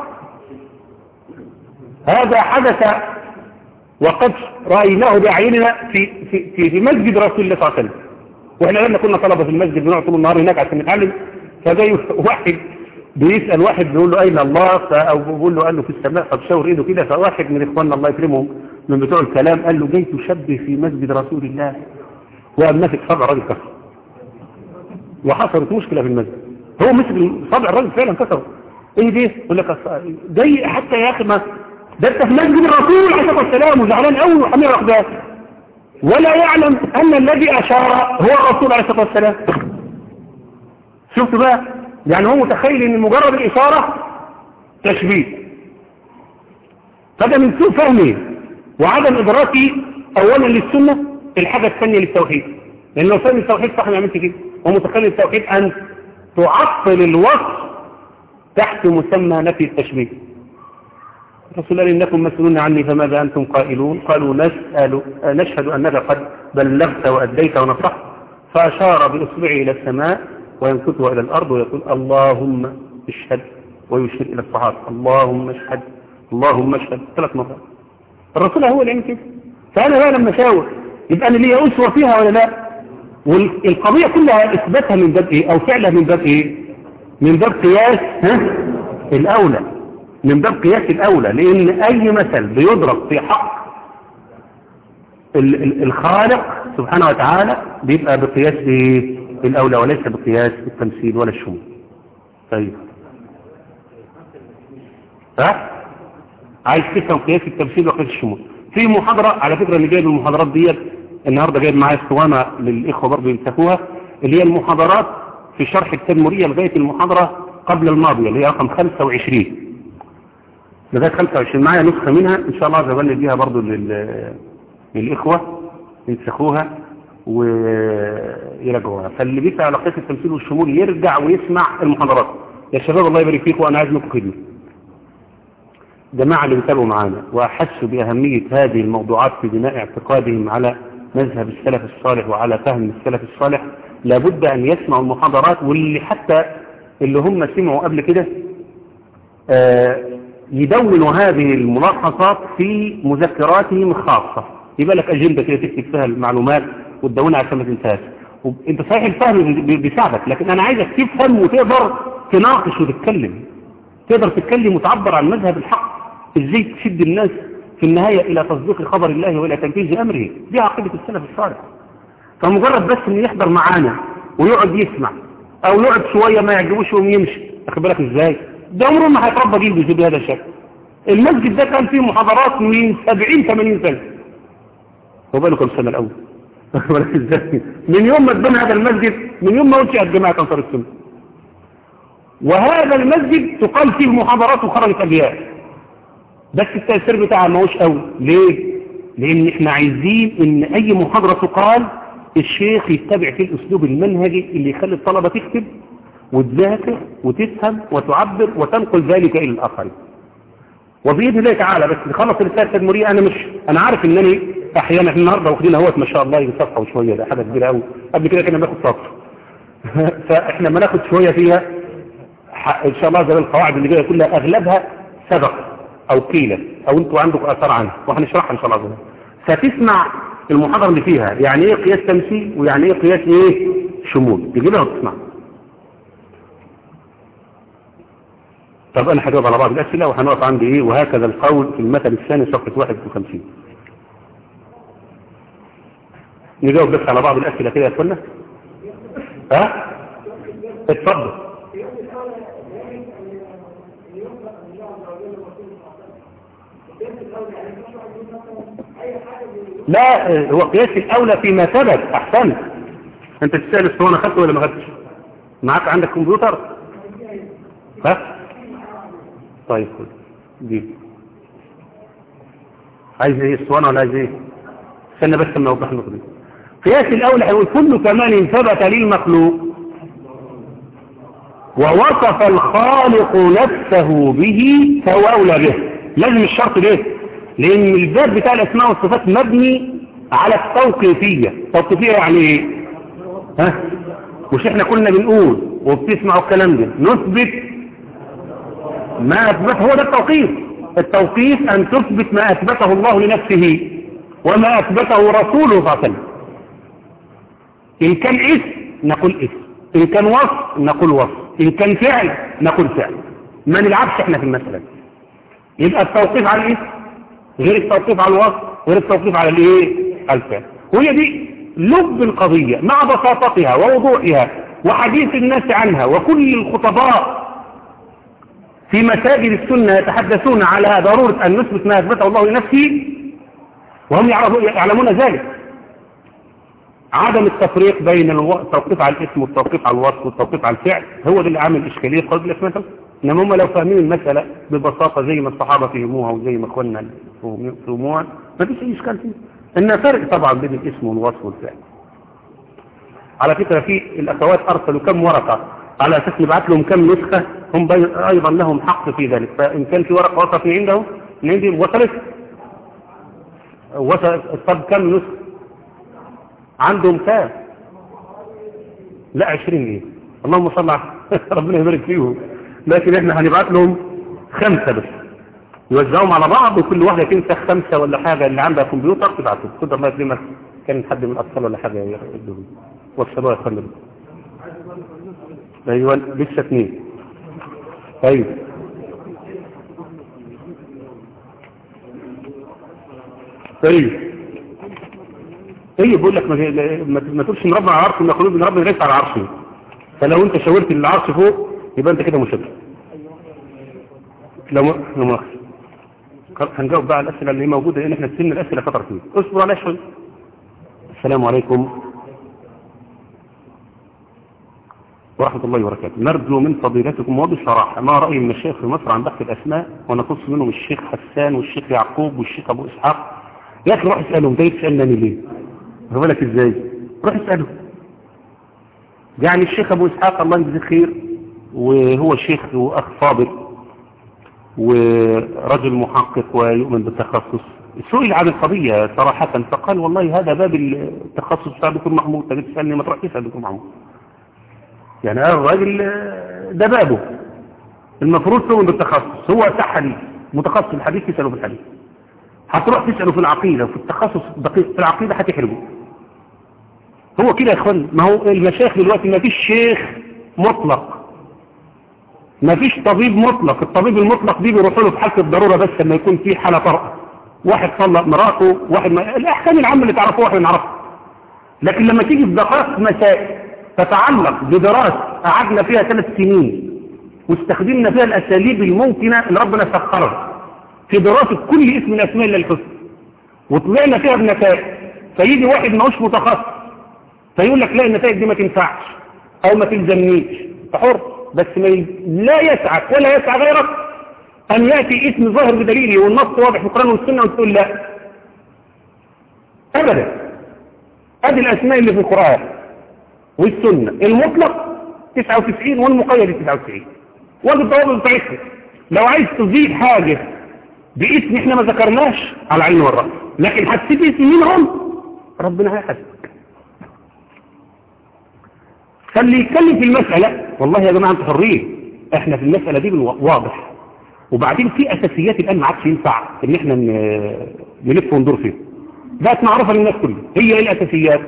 هذا حدث وقد رأيناه بأعيننا في, في, في, في مسجد رسول الله صلى الله عليه وسلم. وإحنا لما كنا طلبة في المسجد بنقعد طول النهار هناك عشان نتعلم. فجاي واحد بيسأل واحد بيقول له أين الله؟ أو بيقول له قال له في السماء فبشاور إيده كده. فواحد من إخواننا الله يكرمهم من بتوع الكلام قال له جاي تشبه في مسجد رسول الله. وقام ماسك صبع راجل كسر. وحصلت مشكلة في المسجد. هو مسك صبع الراجل فعلا كسر إيه دي يقول لك جاي حتى يا أخي ما ده أنت في مسجد الرسول عليه والسلام وزعلان قوي وحمير الاقدام ولا يعلم أن الذي اشار هو الرسول عليه الصلاة والسلام. شفت بقى؟ يعني هو متخيل إن مجرد الإشارة تشبيه. فده من سوء فهمه وعدم ادراكي اولا للسنة الحاجة الثانية للتوحيد. لأن لو فهم التوحيد صح ما يعملش كده. هو متخيل التوحيد أن تعطل الوصف تحت مسمى نفي التشبيه. الرسول قال إنكم مسؤولون عني فماذا أنتم قائلون؟ قالوا نسأل نشهد أنك قد بلغت وأديت ونصحت. فأشار بإصبعه إلى السماء وينكتها إلى الأرض ويقول اللهم اشهد ويشير إلى الصحابة. اللهم اشهد اللهم اشهد. ثلاث مرات. الرسول هو اللي كده فأنا بقى لما أشاور يبقى أنا ليا أسوة فيها ولا لا؟ والقضية كلها إثباتها من باب إيه؟ أو فعلها من باب إيه؟ من باب قياس ها؟ الأولى. من باب قياس الأولى. لأن أي مثل بيضرب في حق الخالق سبحانه وتعالى بيبقى بقياس إيه؟ الأولى وليس بقياس التمثيل ولا الشمول. طيب. ها؟ عايز تفهم قياس التمثيل وقياس الشمول. في محاضرة على فكرة اللي جايب المحاضرات ديت النهاردة جايب معايا اسطوانة للإخوة برضه يمسكوها اللي هي المحاضرات في شرح التدمرية لغاية المحاضرة قبل الماضية اللي هي رقم 25 لغاية 25 معايا نسخة منها إن شاء الله زبني بيها برضه لل... للإخوة ينسخوها. ويراجعوها فاللي بيسأل على قياس التمثيل والشمول يرجع ويسمع المحاضرات. يا شباب الله يبارك فيكم وأنا عايز منكم خدمة. جماعة اللي بيتابعوا معانا وأحسوا بأهمية هذه الموضوعات في بناء اعتقادهم على مذهب السلف الصالح وعلى فهم السلف الصالح لابد أن يسمعوا المحاضرات واللي حتى اللي هم سمعوا قبل كده آه يدونوا هذه الملاحظات في مذكراتهم الخاصة. يبقى لك أجندة كده تكتب فيها المعلومات وتدونها عشان ما تنساش انت صحيح الفهم بيساعدك لكن أنا عايزك تفهم وتقدر تناقش وتتكلم. تقدر تتكلم وتعبر عن مذهب الحق. إزاي تشد الناس في النهاية إلى تصديق خبر الله وإلى تنفيذ أمره؟ دي عقيدة السلف الصالح. فمجرد بس ان يحضر معانا ويقعد يسمع أو يقعد شوية ما يعجبوش ويقوم يمشي اخد بالك إزاي؟ ده عمره ما هيتربى جيل بهذا الشكل. المسجد ده كان فيه محاضرات من 70 80 سنة. هو بقى كم سنة الأول؟ من يوم ما اتبنى هذا المسجد من يوم ما انشئت جماعة أنصار السنة. وهذا المسجد تقال فيه محاضرات وخرجت أجيال بس التأثير بتاعها ما هوش قوي. ليه؟ لأن إحنا عايزين إن أي محاضرة تقال الشيخ يتبع فيه الأسلوب المنهجي اللي يخلي الطلبة تكتب وتذاكر وتفهم وتعبر وتنقل ذلك إلى الآخرين. وبإذن الله تعالى بس نخلص الرسالة التدمرية أنا مش أنا عارف إنني أحيانا في النهاردة واخدين اهوت ما شاء الله يصفحوا شوية ده حاجة كبيرة قوي قبل كده كنا بناخد سطر فإحنا ما ناخد شوية فيها إن شاء الله زي القواعد اللي جاية كلها أغلبها سبق أو قيل أو أنتوا عندكم آثار عنها وهنشرحها إن شاء الله. زي. فتسمع المحاضرة اللي فيها يعني إيه قياس تمثيل ويعني إيه قياس إيه شمول؟ تجيبها وتسمع. طب أنا هجاوب على بعض الأسئلة وهنقف عند إيه وهكذا القول في المثل الثاني صفحة 51 نجاوب بس على بعض الأسئلة كده يا أخوانا؟ ها؟ اتفضل. لا هو قياس الأولى فيما ثبت. أحسن أنت تسأل الصوانة خدته ولا ما خدتش معاك عندك كمبيوتر؟ ها؟ طيب دي. عايز إيه الصوانة ولا عايز إيه؟ استنى بس لما أوضح النقطة دي. قياس الأولى هيقول كل كمال ثبت للمخلوق. ووصف الخالق نفسه به فهو أولى به. لازم الشرط ده. لأن الباب بتاع الأسماء والصفات مبني على التوقيفية. التوقيفية يعني إيه؟ ها؟ مش إحنا كنا بنقول؟ وبتسمعوا الكلام ده. نثبت ما أثبت. هو ده التوقيف. التوقيف أن تثبت ما أثبته الله لنفسه وما أثبته رسوله صلى الله عليه وسلم. إن كان اسم نقول اسم إن كان وصف نقول وصف. إن كان فعل نقول فعل. ما نلعبش إحنا في المسألة يبقى التوقيف على الاسم غير التوقيف على الوصف غير التوقيف على الإيه؟ الفعل. وهي دي لب القضية مع بساطتها ووضوحها وحديث الناس عنها وكل الخطباء في مساجد السنة يتحدثون على ضرورة أن نثبت ما أثبته الله لنفسه وهم يعلمون ذلك. عدم التفريق بين التوقيف على الاسم والتوقيف على الوصف والتوقيف على الفعل هو ده اللي عامل إشكالية في قلب الأسماء إنما هم لو فاهمين المسألة ببساطة زي ما الصحابة فهموها وزي ما أخواننا فهموها ما فيش أي إشكال فيه. إنها فرق طبعا بين الاسم والوصف والفعل. على فكرة في الأخوات أرسلوا كم ورقة. على أساس نبعت لهم كم نسخة هم أيضا لهم حق في ذلك. فإن كان في ورقة وصلت من عندهم من وصلت. وصلت طب كم نسخة. عندهم كام لا عشرين إيه اللهم صل على ربنا يبارك فيهم. لكن إحنا هنبعت لهم خمسة بس. يوزعوهم على بعض وكل واحدة تنسخ خمسة ولا حاجة اللي عندها كمبيوتر تبعته. تقدر ما يكلمك كان حد من الأطفال ولا حاجة يقدروا وصلوها يا فندم. أيوه لسه اثنين طيب. طيب. طيب بقول لك ما تقولش ان ربنا على عرشه ان خلود ان ربنا ليس على عرشه فلو انت شاورت العرش فوق يبقى انت كده مشرك. لو لو هنجاوب بقى على الأسئلة اللي هي موجودة لأن إحنا سن الأسئلة فتره فيه. اصبر عليها شوية السلام عليكم. ورحمة الله وبركاته. نرجو من فضيلتكم وبصراحة ما رأي المشايخ في مصر عن بحث الأسماء ونقص منهم الشيخ حسان والشيخ يعقوب والشيخ أبو إسحاق. يا أخي روح اسألهم ده يسألني ليه؟ هقول لك إزاي؟ روح اسألهم يعني الشيخ أبو إسحاق الله يجزيه خير وهو شيخ وأخ فاضل ورجل محقق ويؤمن بالتخصص. سئل عن القضية صراحة فقال والله هذا باب التخصص بتاع دكتور محمود تجي تسألني ما تروح تسأل دكتور محمود. يعني هذا الراجل ده بابه. المفروض تؤمن بالتخصص هو بتاع حديث متخصص الحديث تسأله في الحديث. هتروح تسأله في العقيدة وفي التخصص الدقيق في العقيدة هتحرجه هو كده يا إخوان ما هو المشايخ دلوقتي ما فيش شيخ مطلق. ما فيش طبيب مطلق الطبيب المطلق دي بيروحوا له في حالة الضرورة بس لما يكون في حالة طارئة. واحد طلق مراته واحد ما... الأحكام العامة اللي تعرفوها واحد نعرفها لكن لما تيجي في دقائق مسائل تتعلق بدراسة قعدنا فيها ثلاث سنين واستخدمنا فيها الأساليب الممكنة اللي ربنا سخرها في دراسة كل اسم من أسماء الله الحسنى وطلعنا فيها بنتائج. فيجي واحد ما هوش متخصص فيقول لك لا النتائج دي ما تنفعش أو ما تلزمنيش. حر بس ما. لا يسعك ولا يسعى غيرك أن يأتي اسم ظاهر بدليله والنص واضح في القرآن والسنة وتقول لا. أبدا. هذه الأسماء اللي في القرآن والسنة. المطلق 99 والمقيد 99 وادي الضوابط بتاعتها لو عايز تزيد حاجة باسم إحنا ما ذكرناش على عين والرأس. لكن حسيت اسم منهم ربنا هيحاسبك فاللي يتكلم في المسألة. والله يا جماعة أنتوا حرين إحنا في المسألة دي واضح. وبعدين في أساسيات الآن ما عادش ينفع إن إحنا نلف وندور فيها. بقت معروفة للناس كلها. هي إيه الأساسيات؟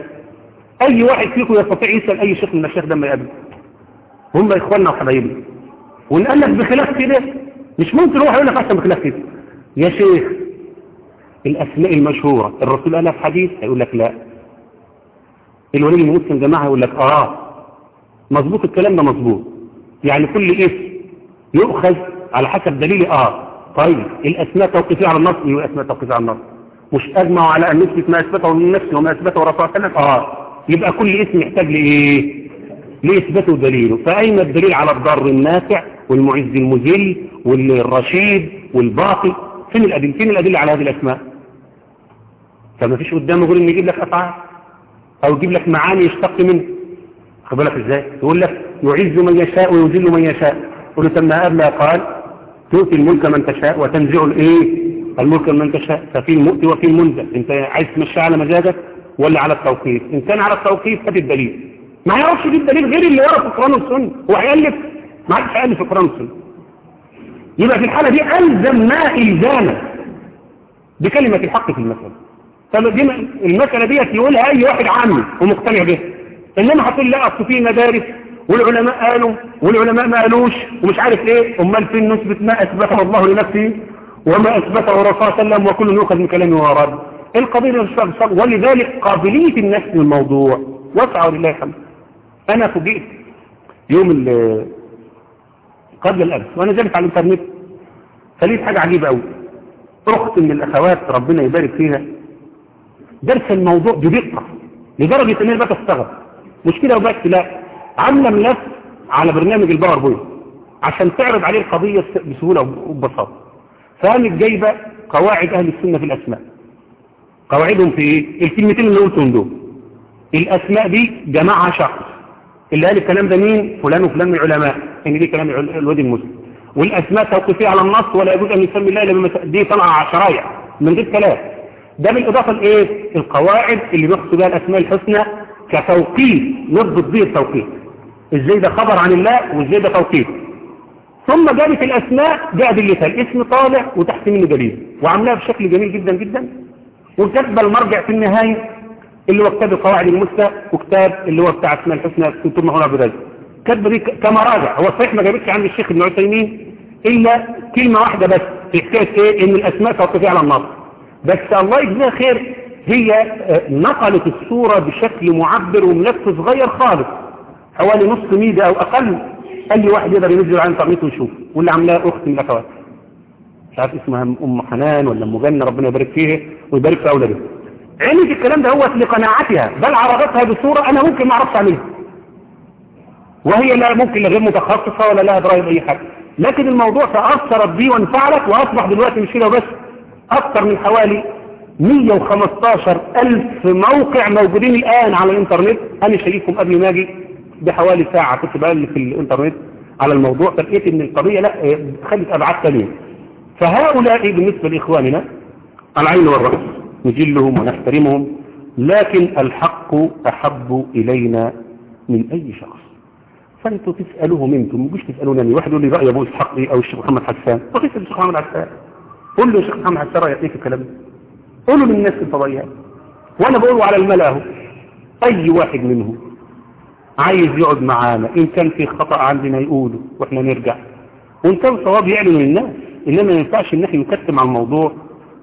أي واحد فيكم يستطيع يسأل أي شيخ من الشيخ ده ما يقابله هم إخواننا وحبايبنا. ونقال لك بخلاف كده مش ممكن واحد يقول لك احسن بخلاف كده. يا شيخ الأسماء المشهورة الرسول قالها في حديث هيقول لك لا. الولي المسلم جماعة يقول لك آه. مظبوط الكلام ده مظبوط. يعني كل اسم يؤخذ على حسب دليل آه. طيب الأسماء توقيفية على النص. إيه الأسماء توقيفية على النص؟ مش اجمعوا على أن نثبت ما أثبته من نفسه وما أثبته رسول الله آه. يبقى كل اسم يحتاج لإيه؟ لإثباته دليله. فأين الدليل على الضر النافع والمعز المذل والرشيد والباقي فين الأدلة؟ فين الأدلة على هذه الأسماء؟ فما فيش قدامه يقول إن يجيب لك أفعال أو يجيب لك معاني يشتق منه. خد بالك إزاي؟ يقول لك يعز من يشاء ويذل من يشاء. يقول له تم قال تؤتي الملك من تشاء وتنزع الإيه؟ الملك من تشاء. ففي المؤتي وفي المنزل أنت عايز تمشي على مزاجك ولا على التوقيف إن كان على التوقيف هات الدليل. ما يعرفش يجيب دليل غير اللي ورا في القرآن والسنة. هو هيألف؟ ما عادش هيألف في القرآن والسنة. يبقى في الحالة دي ألزم ما إلزاما بكلمة الحق في المسألة فدي المسألة دي يقولها أي واحد عامي ومقتنع بها إنما هتقول لا أصل في مدارس والعلماء قالوا والعلماء ما قالوش ومش عارف إيه أمال فين نثبت ما اثبته الله لنفسه وما أثبته رسول الله صلى الله عليه وسلم وكل يؤخذ من كلامه ورد القضية مش ولذلك قابلية الناس للموضوع. واسعوا لله الحمد. أنا فوجئت يوم قبل الامس وأنا جالس على الإنترنت فلقيت حاجة عجيبة قوي أخت من الأخوات ربنا يبارك فيها درس الموضوع بدقة لدرجة إن أنا بقى استغرب مش كده وبس لا. عامله ملف على برنامج الباوربوينت عشان تعرض عليه القضية بسهولة وببساطة. فقامت جايبه قواعد أهل السنة في الأسماء. قواعدهم في إيه الكلمتين اللي قلتهم دول. الأسماء دي جماعة شخص. اللي قال الكلام ده مين؟ فلان وفلان من العلماء. إن دي كلام الوادي المسلم. والأسماء توقيفية على النص ولا يجوز أن يسمي الله إلا بما دي طالعه على شرايع من غير كلام. ده بالإضافة لإيه؟ القواعد اللي بيقصد بها الأسماء الحسنى كتوقيت نضبط به التوقيت إزاي ده خبر عن الله وإزاي ده توقيت. ثم جابت الأسماء بادلتها الاسم طالع وتحت منه دليل. وعاملاها بشكل جميل جدا جدا. وكاتبه المرجع في النهاية اللي هو كتاب القواعد المثلى وكتاب اللي هو بتاع اسماء الحسنى دكتور محمود عبد كاتبه دي كمراجع هو صحيح ما جابتش عند الشيخ ابن عثيمين إلا كلمة واحدة بس في حكاية إيه؟ إن الأسماء توقيفية على النص بس الله يجزيها خير هي نقلت الصورة بشكل معبر وملف صغير خالص. حوالي نص ميجا أو أقل. لي واحد يقدر ينزل على الانترنت ويشوف. واللي عاملاه أخت من الأخوات. مش عارف اسمها أم حنان ولا أم جنه ربنا يبارك فيها ويبارك في أولادها. عملت الكلام ده هو لقناعتها. بل عرضتها بصورة أنا ممكن ما أعرفش اعملها وهي لا ممكن غير متخصصة ولا لها درايه بأي حاجة لكن الموضوع تأثرت بيه وانفعلت وأصبح دلوقتي مش كده بس أكثر من حوالي 115 ألف موقع موجودين الآن على الإنترنت. أنا شايفهم قبل ما أجي بحوالي ساعة كنت بقلب في الإنترنت على الموضوع فلقيت إن القضية لا خلت أبعاد ثانية فهؤلاء بالنسبة لإخواننا العين والرأس نجلهم ونحترمهم لكن الحق أحب إلينا من أي شخص. فأنتوا تسألوهم أنتم مش تسألونني واحد يقول لي رأي أبو إيه أو الشيخ محمد حسان. وكيف الشيخ محمد حسان قول له الشيخ محمد حسان رأيك إيه في الكلام. ده قولوا للناس الفضائيات. وأنا بقوله على الملأ أهو. أي واحد منهم عايز يقعد معانا إن كان في خطأ عندنا يقوله وإحنا نرجع. وإن كان صواب يعلن للناس إنما ما ينفعش إن إحنا نكتم على الموضوع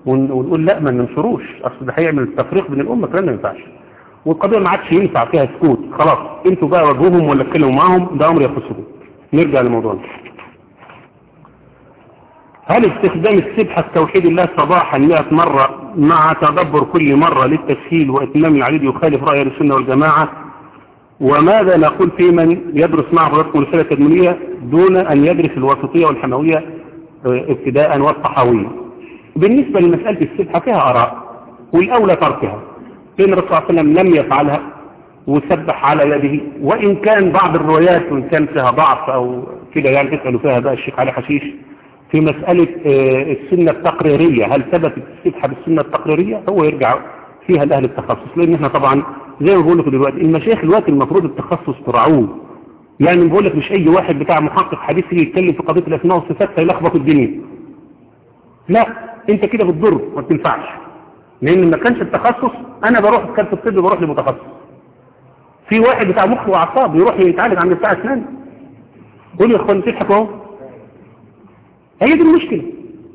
ونقول لا ما ننشروش. أصل ده هيعمل تفريق بين الأمة كلام ما ينفعش. والقضية ما عادش ينفع فيها سكوت. خلاص أنتوا بقى واجهوهم ولا اتكلموا معاهم ده أمر يخصكم. نرجع لموضوعنا. هل استخدام السبحة التوحيد الله صباحا 100 مرة مع تدبر كل مرة للتسهيل وإتمام العديد يخالف رأي السنة والجماعة؟ وماذا نقول في من يدرس مع حضراتكم رسالة تدميرية دون أن يدرس الوسطية والحموية ابتداء والطحاوية بالنسبة لمسألة السبحة فيها آراء والأولى تركها. لأن الرسول صلى الله عليه وسلم لم يفعلها وسبح على يده وإن كان بعض الروايات وإن كان فيها ضعف أو كده يعني تسألوا فيها بقى الشيخ علي حشيش في مسألة السنة التقريرية. هل ثبتت السبحة بالسنة التقريرية؟ هو يرجع فيها لأهل التخصص لأن إحنا طبعا زي ما بقول لكم دلوقتي المشايخ دلوقتي المفروض التخصص تراعوه. يعني بقول لك مش أي واحد بتاع محقق حديث يجي يتكلم في قضية الأسماء والصفات هيلخبط الدنيا. لا أنت كده بتضر ما بتنفعش. لأن ما كانش التخصص أنا بروح كان الطب بروح لمتخصص. في واحد بتاع مخ وأعصاب يروح يتعالج عند بتاع أسنان قول يا إخوان تضحك أهو. هي دي المشكلة.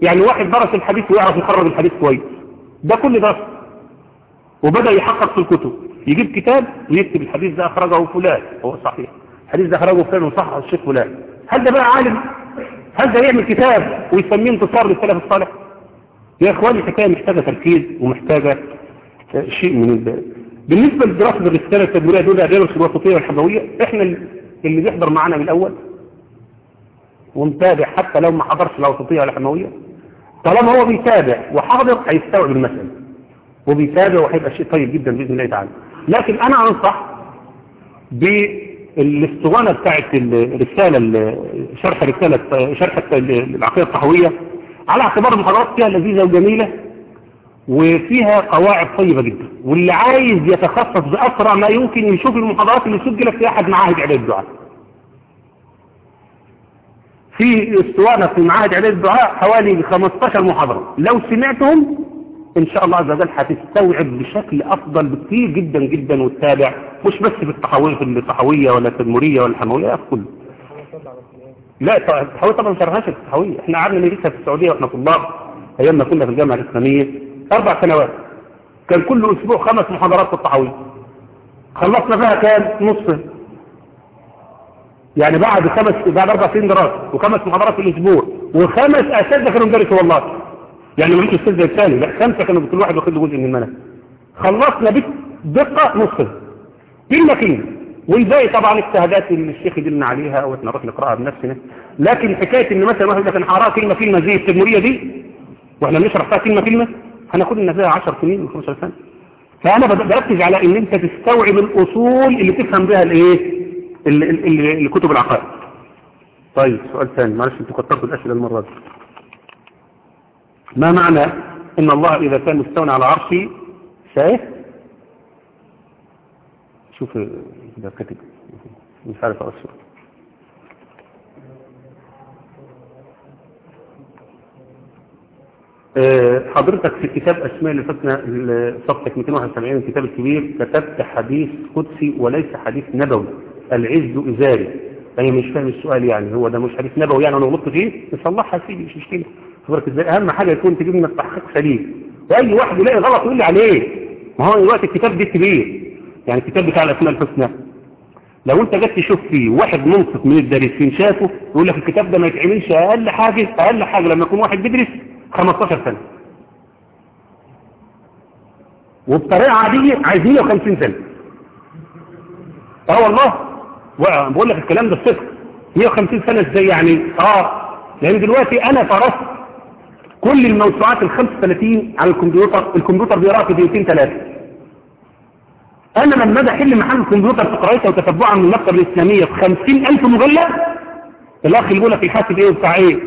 يعني واحد درس الحديث ويعرف يخرج الحديث كويس. ده كل درس. وبدأ يحقق في الكتب. يجيب كتاب ويكتب الحديث ده أخرجه فلان هو صحيح. الحديث ده أخرجه فلان وصحح الشيخ فلان. هل ده بقى عالم؟ هل ده يعمل كتاب ويسميه انتصار للسلف الصالح؟ يا إخواني الحكاية محتاجة تركيز ومحتاجة شيء من البال بالنسبة لدراسة الرسالة التدميريه دول ادرس الوسطيه والحمويه إحنا اللي بيحضر معانا من الأول. ومتابع حتى لو ما حضرش لا وسطيه ولا حمويه طالما هو بيتابع وحاضر هيستوعب المسألة. وبيتابع وهيبقى شيء طيب جدا بإذن الله تعالى. لكن أنا أنصح بالأسطوانة بتاعت الرسالة شرح رسالة شرح العقيدة الصحوية على اعتبار المحاضرات فيها لذيذة وجميلة وفيها قواعد طيبة جدا. واللي عايز يتخصص بأسرع ما يمكن يشوف المحاضرات اللي سجلت في أحد معاهد إعداد الدعاء. في استوانا في معاهد إعداد الدعاء حوالي 15 محاضرة. لو سمعتهم إن شاء الله عز وجل هتستوعب بشكل أفضل بكثير جدا جدا وتتابع مش بس في التحوية في الصحوية ولا التدمرية ولا الحموية في كله. لا التحوية طبعا ما شرحناش التحوية إحنا قعدنا ندرسها في السعودية وإحنا طلاب أيام ما كنا في الجامعة الإسلامية. أربع سنوات. كان كل أسبوع خمس محاضرات في التحوية خلصنا فيها كام؟ نص. يعني بعد خمس بعد أربع سنين دراسة وخمس محاضرات في الأسبوع وخمس أساتذة كانوا مدرسوا والله. يعني مش أستاذ زي الثاني لا خمسة كانوا كل واحد واخد جزء من المنهج. خلصنا بدقة نص. كلمة كلمة والباقي طبعا اجتهادات اللي الشيخ يدلنا عليها أو إحنا نروح نقراها بنفسنا. لكن حكاية إن مثلا واحد كان حراه كلمه كلمه زي التدمريه دي وإحنا بنشرح فيها كلمه كلمه هناخد لنا فيها 10 سنين و15 سنه فأنا بركز على إن أنت تستوعب الأصول اللي تفهم بها الإيه؟ الكتب العقائد. طيب سؤال ثاني. معلش أنتوا كترتوا الأسئلة المرة دي. ما معنى إن الله إذا كان مستوى على عرشه شايف؟ شوف ده كاتب مش عارف اقرا الصورة حضرتك في كتاب أسماء فاتنا صفحة 271 الكتاب الكبير كتبت حديث قدسي وليس حديث نبوي. العز إزاري. أنا مش فاهم السؤال يعني هو ده مش حديث نبوي يعني أنا غلطت فيه؟ نصلحها سيدي مش مشكلة. خبرك إزاي؟ أهم حاجة يكون تجيب لنا التحقيق سليم. وأي واحد يلاقي غلط يقول لي عليه. ما هو دلوقتي الكتاب ده كبير. يعني الكتاب بتاع الأسماء الحسنى. لو أنت جيت تشوف فيه واحد منصف من الدارسين شافه يقول لك الكتاب ده ما يتعملش أقل حاجة أقل حاجة لما يكون واحد بيدرس 15 سنة. وبطريقة عادية عايز 150 سنة. أه والله؟ بقول لك الكلام ده الصفر 150 سنة إزاي يعني؟ آه. لأن دلوقتي أنا فرصت كل الموسوعات ال 35 على الكمبيوتر الكمبيوتر بيقراها في دقيقتين ثلاثة أنا لما أجي أحل محل الكمبيوتر في قراءتها وتتبعها من المكتبة الإسلامية في 50000 مجلد الأخ اللي بيقول لك الحاسب إيه وبتاع إيه؟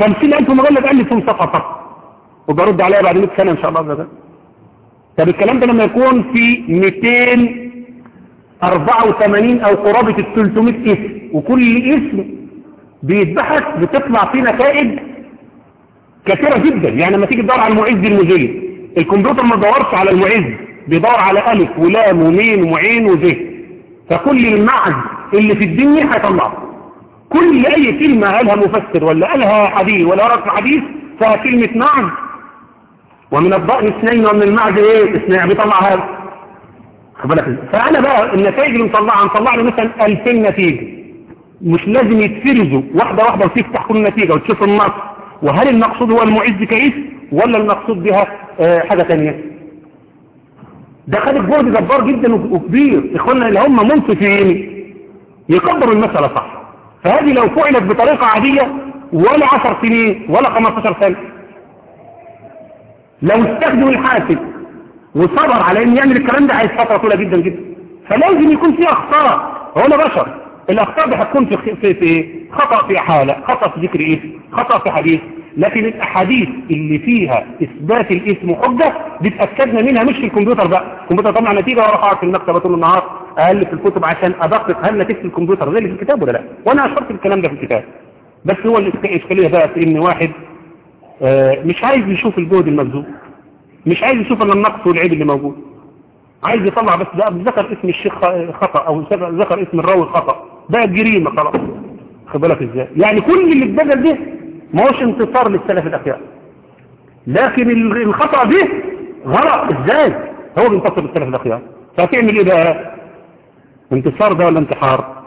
خمسين ألف مجلد قال لي صفحة صفحة وبرد عليها بعد 100 سنة إن شاء الله. عز طب الكلام ده لما يكون في 284 أو قرابة ال 300 اسم. وكل اسم بيتبحث بتطلع فيه نتائج كثيرة جدا. يعني لما تيجي تدور على المعز المزيد الكمبيوتر ما بيدورش على المعز بيدور على ألف ولام وميم وعين وزه. فكل المعز اللي في الدنيا هيطلعه. كل أي كلمة قالها مفسر ولا قالها حديث ولا في حديث فيها كلمة معز. ومن الضأن اثنين ومن المعز إيه؟ اثنين. بيطلع هذا فأنا بقى النتائج اللي مطلعها مطلع لي مثلا 2000 نتيجة مش لازم يتفرزوا واحدة واحدة وتفتح كل نتيجة وتشوف النص. وهل المقصود هو المعز كاسم ولا المقصود بها آه حاجة ثانية ده خد جهد جبار جدا وكبير. اخوانا اللي هم منصفين يقدروا المسألة صح. فهذه لو فعلت بطريقة عادية ولا 10 سنين ولا 15 سنة. لو استخدم الحاسب وصبر على إن يعمل الكلام ده عايز فترة طويلة جدا جدا. فلازم يكون في أخطاء. هو أنا بشر. الأخطاء دي هتكون في في في خطأ في حالة خطأ في ذكر اسم خطأ في حديث. لكن الأحاديث اللي فيها إثبات الاسم حجة بتأكدنا منها مش في الكمبيوتر بقى. الكمبيوتر طبعا نتيجة وأروح في المكتبة طول النهار أقل في الكتب عشان أدقق هل نتيجة الكمبيوتر زي اللي في الكتاب ولا لا. وأنا أشرت الكلام ده في الكتاب. بس هو الاشكالية بقى في إن واحد آه مش عايز يشوف الجهد المبذول. مش عايز يشوف إلا النقص والعيب اللي موجود. عايز يطلع بس ده ذكر اسم الشيخ خطأ أو ذكر اسم الراوي خطأ. بقى جريمة خلاص. خد بالك إزاي؟ يعني كل اللي اتبدل ده ما هوش انتصار للسلف الأخيار. لكن الخطأ ده غلط. إزاي؟ هو بينتصر للسلف الأخيار. فهتعمل إيه بقى؟ انتصار ده ولا انتحار؟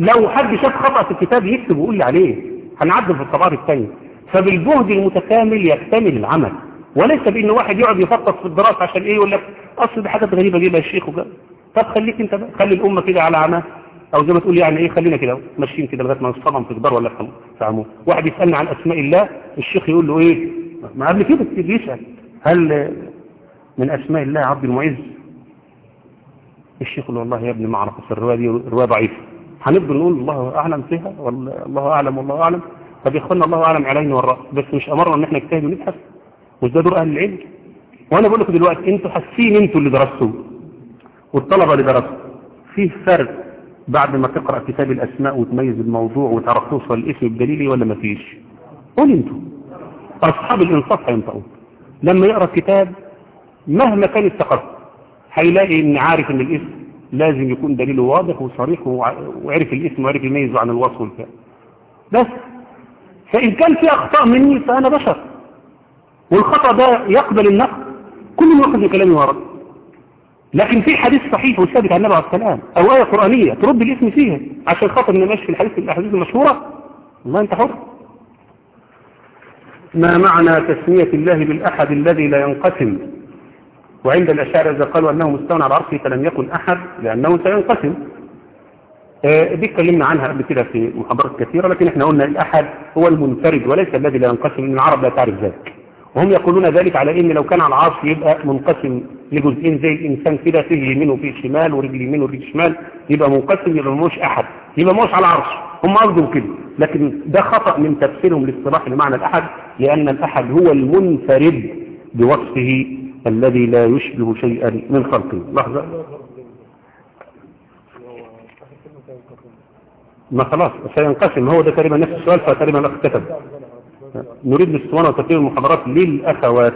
لو حد شاف خطأ في الكتاب يكتب ويقول لي عليه. هنعدل في الطبعات الثانية فبالجهد المتكامل يكتمل العمل. وليس بان واحد يقعد يفطس في الدراسة عشان إيه يقول لك أصل دي حاجات غريبة جيبها الشيخ وكده. طب خليك أنت بقى خلي الأمة كده على عماه أو زي ما تقول يعني إيه خلينا كده ماشيين كده لغاية ما نصطدم في جدار ولا في عمود. واحد يسالني عن أسماء الله الشيخ يقول له إيه؟ ما قبل كده بيسال هل من أسماء الله عبد المعز؟ الشيخ يقول له والله يا ابني ما اعرف الرواية دي رواية ضعيفة. هنفضل نقول الله أعلم فيها والله أعلم والله أعلم. طب يا إخوانا الله أعلم علينا والراس بس مش أمرنا إن إحنا نجتهد ونبحث. مش ده دور أهل العلم؟ وأنا بقول لكم دلوقتي أنتوا حاسين أنتوا اللي درستوا والطلبة اللي درسوا فيه فرق بعد ما تقرأ كتاب الأسماء وتميز الموضوع وتعرف توصل الاسم بدليلي ولا ما فيش. قول أنتوا. أصحاب الإنصاف هينطقوا. لما يقرأ كتاب مهما كان الثقافه هيلاقي إن عارف إن الاسم لازم يكون دليله واضح وصريح وعرف الاسم وعرف يميزه عن الوصف والفعل. بس فإن كان في أخطاء مني فأنا بشر. والخطأ ده يقبل النقد. كل يأخذ من كلامي ورد لكن في حديث صحيح وثابت عن النبي عليه السلام أو آية قرآنية ترد الاسم فيها عشان خاطر نمشي في الحديث الأحاديث المشهورة. والله أنت حر. ما معنى تسمية الله بالأحد الذي لا ينقسم؟ وعند الأشاعرة إذا قالوا أنه مستوى على عرشه فلم يكن أحد لأنه سينقسم. دي اتكلمنا عنها قبل كده في محاضرات كثيرة لكن إحنا قلنا الأحد هو المنفرد وليس الذي لا ينقسم إن العرب لا تعرف ذلك. وهم يقولون ذلك على إن لو كان على العرش يبقى منقسم لجزئين زي الإنسان كده فيه يمين وفيه شمال ورجل يمين ورجل شمال يبقى منقسم يبقى مش أحد يبقى مش على العرش. هم قصدهم كده لكن ده خطأ من تفسيرهم لاصطلاح لمعنى الأحد لأن الأحد هو المنفرد بوصفه الذي لا يشبه شيئا من خلقه. لحظة. ما خلاص سينقسم. هو ده تقريبا نفس السؤال فتقريبا الأخ كتب. نريد الاسطوانه وتقرير المحاضرات للأخوات.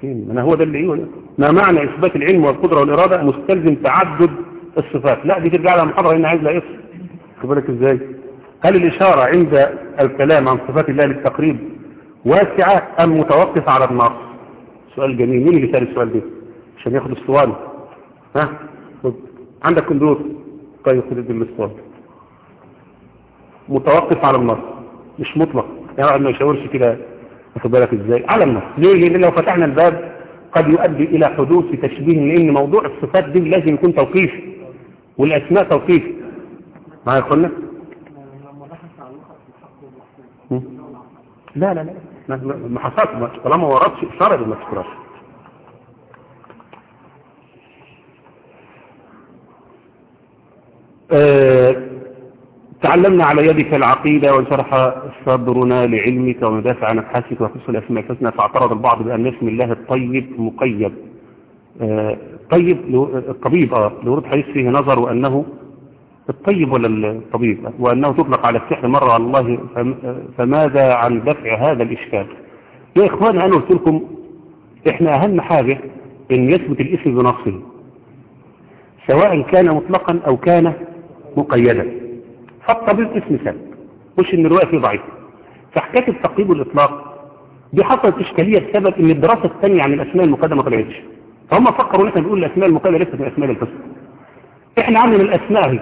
فين؟ هو ده اللي إيه ما معنى إثبات العلم والقدرة والإرادة؟ مستلزم تعدد الصفات. لا دي ترجع لها محاضرة هنا عايز لها خد بالك إزاي؟ هل الإشارة عند الكلام عن صفات الله للتقريب واسعة أم متوقفة على النص؟ سؤال جميل. مين اللي سأل السؤال ده؟ عشان ياخد الاسطوانه ها. عندك كمبيوتر طيب خد الاسطوانه متوقف على النص مش مطلق. يعني ما يشاورش كده واخد بالك إزاي؟ على النص. ليه؟ لأن لو فتحنا الباب قد يؤدي إلى حدوث تشبيه لأن موضوع الصفات دي لازم يكون توقيف والأسماء توقيف. معايا يا لا لا لا. ما حصلش. طالما ما وردش إشارة ما تذكرهاش أه تعلمنا على يدك العقيدة وشرح صدرنا لعلمك ومدافع عن أبحاثك وقص الأسماء الحسنى فاعترض البعض بأن اسم الله الطيب مقيد. آه طيب الطبيب آه لورود حديث فيه نظر وأنه الطيب ولا الطبيب؟ وأنه تطلق على السحر مرة على الله فماذا عن دفع هذا الإشكال؟ يا إخوان أنا قلت لكم إحنا أهم حاجة أن يثبت الاسم بنصه سواء كان مطلقا أو كان مقيدا. فالطبيب اسم سلب مش إن الرواية فيه ضعيف فحكاية التقييد والإطلاق دي حصلت إشكالية بسبب إن الدراسة الثانية عن الأسماء المقيدة ما طلعتش. فهم فكروا إن إحنا بنقول الأسماء المقيدة لسه من الأسماء الحسنى. إحنا عندنا الأسماء هي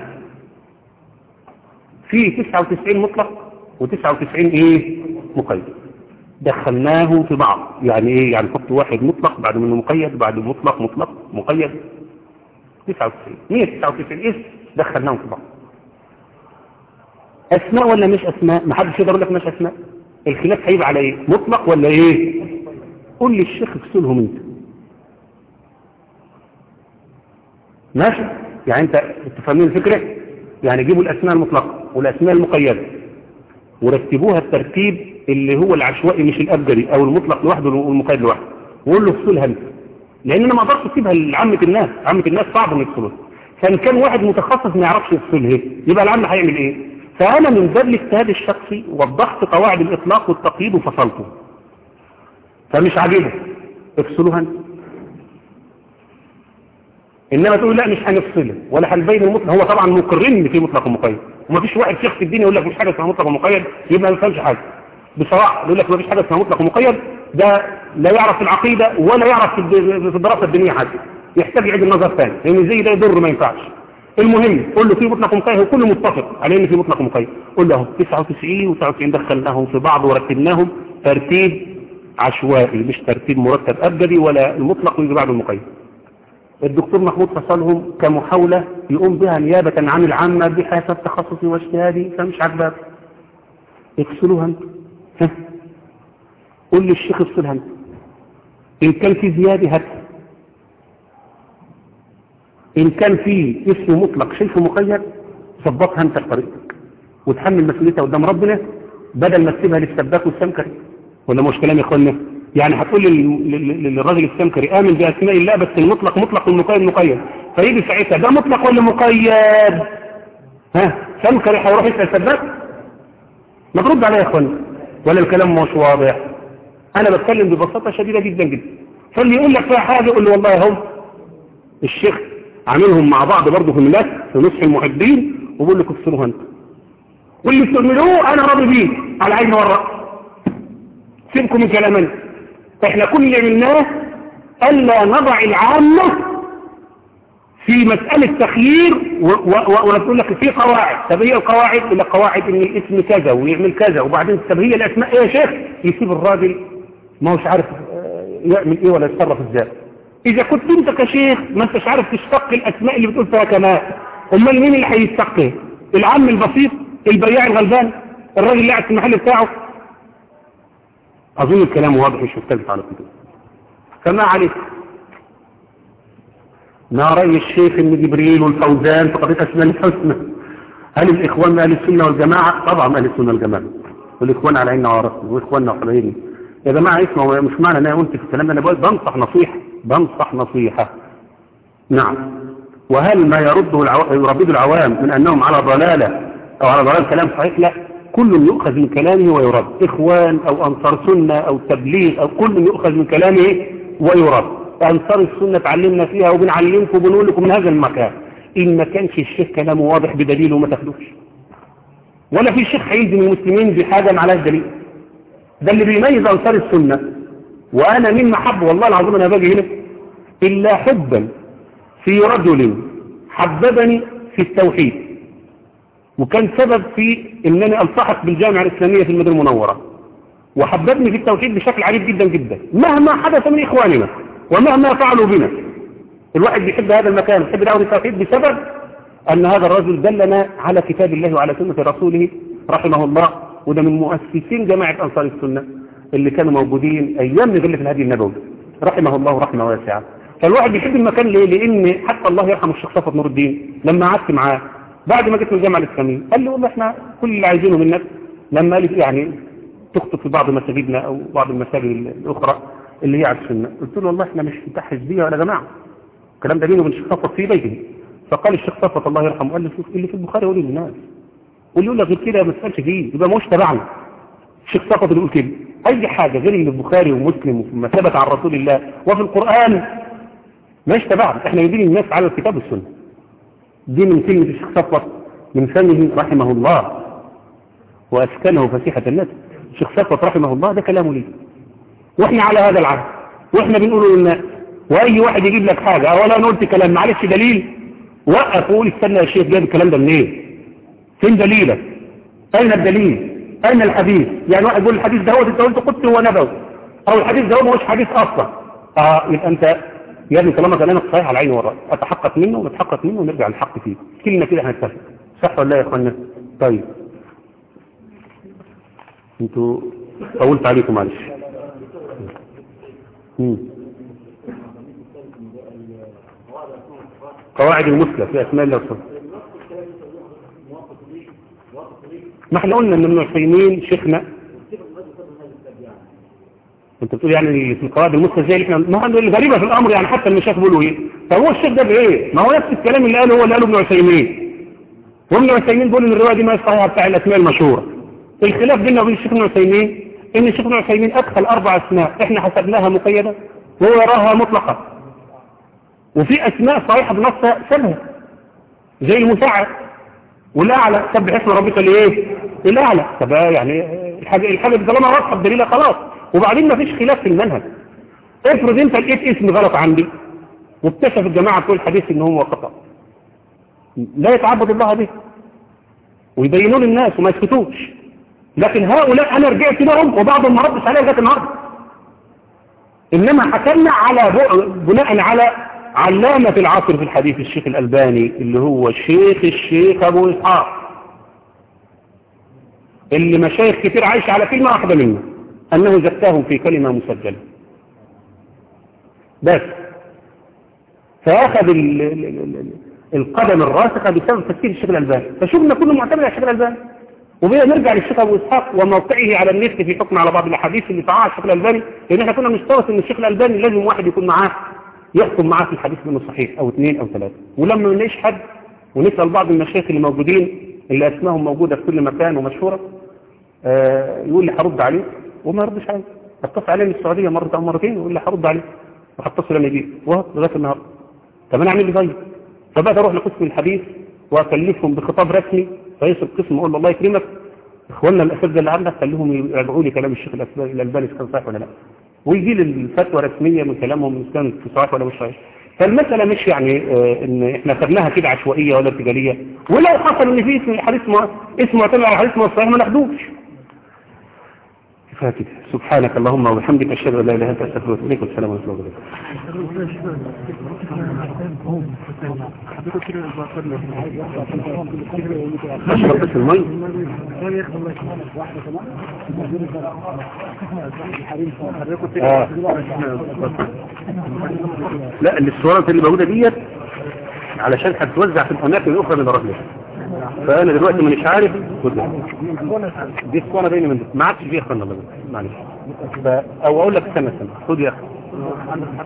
في 99 مطلق و99 إيه؟ مقيد. دخلناهم في بعض. يعني إيه؟ يعني حط واحد مطلق بعد منه مقيد بعد مطلق مطلق مقيد. 99 199 اسم دخلناهم في بعض. أسماء ولا مش أسماء؟ ما حدش يقدر يقول لك مش أسماء. الخلاف هيبقى على إيه؟ مطلق ولا إيه؟ قول لي الشيخ افصلهم أنت. ماشي؟ يعني أنت تفهمين الفكرة؟ يعني جيبوا الأسماء المطلقة والأسماء المقيدة ورتبوها الترتيب اللي هو العشوائي مش الأبجدي أو المطلق لوحده والمقيد لوحده. وقول له افصلها أنت. لأن أنا ما أقدرش أسيبها لعامة الناس. عامة الناس صعب ان يفصلوها فإن كان واحد متخصص ما يعرفش يفصلها يبقى العام هيعمل إيه؟ فأنا من باب الاجتهاد الشخصي وضحت قواعد الإطلاق والتقييد وفصلته. فمش عاجبه. افصلوها انت إنما تقول لا مش هنفصله ولا هنبين المطلق. هو طبعا مقرين في مطلق ومقيد ومفيش واحد شيخ في الدين يقول لك مش حاجة اسمها مطلق ومقيد يبقى ما يفهمش حاجة. بصراحة يقول لك مفيش حاجة اسمها مطلق ومقيد ده لا يعرف في العقيدة ولا يعرف في الدراسة الدينية حاجة. يحتاج يعيد النظر ثاني لأن زي ده يضر ما ينفعش. المهم قول له في مطلق ومقيد هو كله متفق على إن في مطلق ومقيد قول له 99 و99 دخلناهم في بعض ورتبناهم ترتيب عشوائي مش ترتيب مرتب ابجدي ولا المطلق ويجي بعده المقيد. الدكتور محمود فصلهم كمحاولة يقوم بها نيابة عن العامة بحسب تخصصي واجتهادي فمش عجبك افصلوها أنت. قول لي الشيخ افصلها أنت. إن كان في زيادة هاتها إن كان في اسم مطلق شيء مقيد ظبطها أنت بطريقتك وتحمل مسؤوليتها قدام ربنا بدل ما تسيبها للسباك والسمكري. ولا مش كلام يا اخوانا يعني هتقول لل- لل- للراجل السمكري آمن بأسماء الله بس المطلق مطلق والمقيد مقيد. فيجي ساعتها ده مطلق ولا مقيد؟ ها؟ سمكري هيروح يسأل سباك؟ ما ترد عليا يا اخوانا ولا الكلام مش واضح. أنا بتكلم ببساطة شديدة جدا جدا. فاللي يقول لك فيها حاجة يقول له والله هم الشيخ عاملهم مع بعض برضه في الملاك في نصح المحبين وبقول لك افصلوها انت. واللي بتعملوه أنا راضي بيه على عين والرأس سيبكم من كلامنا إحنا كل اللي عملناه ألا نضع العامة في مسألة تخيير ونقول لك في قواعد. طب هي القواعد؟ إلى قواعد إن الاسم كذا ويعمل كذا وبعدين طب هي الأسماء إيه يا شيخ؟ يسيب الراجل ما هوش عارف آه، يعمل إيه ولا يتصرف إزاي. إذا كنت انت كشيخ ما أنتش عارف تشتق الأسماء اللي بتقول فيها كمان أمال مين اللي هيستقي العم البسيط؟ البياع الغلبان؟ الراجل اللي قاعد في المحل بتاعه؟ أظن الكلام واضح مش مختلف على كده فما عليك. ما رأي الشيخ ابن جبريل والفوزان في قضية أسماء الحسنى؟ هل الإخوان أهل السنة والجماعة؟ طبعا أهل السنة والجماعة. والإخوان على عيننا وراسنا وإخواننا وحبايبنا يا جماعة اسمعوا مش معنى أن أنا قلت الكلام ده أنا بقول بنصح نصيحة بنصح نصيحة. نعم. وهل ما يرده العو... يردد العوام من أنهم على ضلالة أو على ضلال كلام صحيح؟ لا. كل يؤخذ من كلامه ويرد. إخوان أو أنصار سنة أو تبليغ أو كل يؤخذ من كلامه ويرد. أنصار السنة تعلمنا فيها وبنعلمكم وبنقول لكم من هذا المكان. إن ما كانش الشيخ كلامه واضح بدليل وما تاخدوش. ولا في شيخ هيلزم المسلمين بحاجة ما عليهاش دليل. ده اللي بيميز أنصار السنة. وأنا من محب والله العظيم أنا باجي هنا إلا حبا في رجل حببني في التوحيد. وكان سبب في أنني ألتحق بالجامعة الإسلامية في المدينة المنورة. وحببني في التوحيد بشكل عجيب جدا جدا. مهما حدث من إخواننا ومهما فعلوا بنا. الواحد بيحب هذا المكان بيحب دعوة التوحيد بسبب أن هذا الرجل دلنا على كتاب الله وعلى سنة رسوله رحمه الله. وده من مؤسسين جماعة أنصار السنة اللي كانوا موجودين أيام في الهدي النبوي. رحمه الله رحمة واسعة. فالواحد بيحب المكان ليه؟ لأن حتى الله يرحم الشيخ صفوت نور الدين لما قعدت معاه بعد ما جيت من الجامعة الإسلامية قال لي والله إحنا كل اللي عايزينه منك. لما قال لي يعني؟ تخطب في بعض مساجدنا أو بعض المساجد الأخرى اللي هي على السنة. قلت له والله إحنا مش بتاع حزبية ولا جماعة. الكلام ده بينه وبين الشيخ صفوت في بيته. فقال الشيخ صفوت الله يرحمه قال لي شوف اللي في البخاري قولي للناس واللي يقول لك غير كده ما تسألش فيه يبقى مش تبعنا. الشيخ صفوت اللي يقول كده. أي حاجة غير اللي البخاري ومسلم وفيما ثبت عن رسول الله وفي القرآن مش تبعنا. إحنا يدين الناس على الكتاب والسنة. دي من كلمة الشيخ صفوت من فمه رحمه الله. وأسكنه فسيحه الناس. الشيخ صفوت رحمه الله ده كلامه ليه وإحنا على هذا العهد. وإحنا بنقوله للناس وأي واحد يجيب لك حاجة أولا أنا قلت كلام معلش دليل. وقف وقول استنى يا شيخ جايب الكلام ده منين؟ فين دليلك أين الدليل؟ أين الحديث؟ يعني واحد يقول الحديث ده هو انت قلت هو نبوي. أو الحديث ده هو مش حديث أصلا. آه يبقى أنت يا ابني طالما كلامك صحيح على عيني والراس أتحقق منه ونتحقق منه ونرجع للحق فيه. كلنا كده هنتفق. صح ولا لا يا اخوانا طيب. أنتوا طولت عليكم معلش. قواعد المثلى في اسماء الله والصفات ما إحنا قلنا إن ابن عثيمين شيخنا. أنت بتقول يعني في القواعد المثلى زي اللي إحنا ما هو الغريبه في الأمر يعني حتى المشايخ بيقولوا إيه فهو الشيخ ده بإيه؟ ما هو نفس الكلام اللي قاله هو اللي قاله ابن عثيمين. وابن عثيمين بيقول إن الرواية دي ما صحيحه بتاع الأسماء المشهورة. الخلاف بيننا وبين الشيخ ابن عثيمين إن الشيخ ابن عثيمين ادخل أربع أسماء إحنا حسبناها مقيدة وهو يراها مطلقة. وفي أسماء صحيحة بنصها سابها زي المساعد والاعلى سبح اسم ربك الايه الاعلى طب يعني الحاجة الحاجة دي طالما واضحه بدليلها خلاص. وبعدين ما فيش خلاف في المنهج. افرض انت لقيت اسم غلط عندي واكتشف الجماعة بتوع الحديث ان هو خطا لا يتعبد الله به. ويبينوا للناس وما يسكتوش لكن هؤلاء أنا رجعت لهم وبعضهم ما ردش عليها لغاية النهارده. إنما حكمنا على بناء على علامة العصر في الحديث الشيخ الألباني اللي هو الشيخ الشيخ أبو إسحاق. اللي مشايخ كتير عايش على كلمة واحدة منه أنه زكاهم في كلمة مسجلة. بس. فأخذ ال ال ال القدم الراسخة بسبب تفسير الشيخ الألباني. فشوفنا كله معتمد على الشيخ الألباني. وبقى نرجع للشيخ أبو إسحاق وموقعه على النت في حكم على بعض الأحاديث اللي صححها الشيخ الألباني لأن إحنا كنا مستوى إن الشيخ الألباني لازم واحد يكون معاه. يحكم معاه في الحديث منه صحيح أو اثنين أو ثلاثة. ولما ما نلاقيش حد ونسأل بعض المشايخ اللي موجودين اللي أسمائهم موجودة في كل مكان ومشهورة آه يقول لي هرد عليه وما يردش عليه. أتصل عليه من السعودية مرة أو مرتين ويقول لي هرد عليه. وهتصل لما يجي. وهو لغاية النهارده. طب أنا أعمل إيه طيب؟ فبقى أروح لقسم الحديث وأكلفهم بخطاب رسمي. رئيس القسم أقول له الله يكرمك. إخواننا الأساتذة اللي عندك خليهم يراجعوا لي كلام الشيخ الألباني كان صحيح ولا لا. ويجي لي الفتوى رسمية من كلامهم ان كان صحيح ولا مش صحيح فالمسألة مش يعني آه إن إحنا خدناها كده عشوائية ولا ارتجالية. ولو حصل إن في اسم الحديث اسمه معتمد على الحديث صحيح ما ناخدوش. كده سبحانك اللهم وبحمدك أشهد أن لا إله إلا أنت أستغفرك وأتوب إليك والسلام عليكم ورحمة الله اشرب بس المي. لا الاسوارات اللي موجودة ديت علشان هتتوزع في الأماكن الأخرى من الرجل فأنا دلوقتي مانيش عارف. دي اسوانه بيني من ما عادش فيها خلنا معلش. أو أقول لك استنى استنى. خد يا أخي.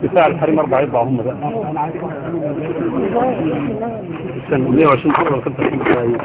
بتاع الحريم أربع يطبع هم بقى استنى 120 مره ولا 25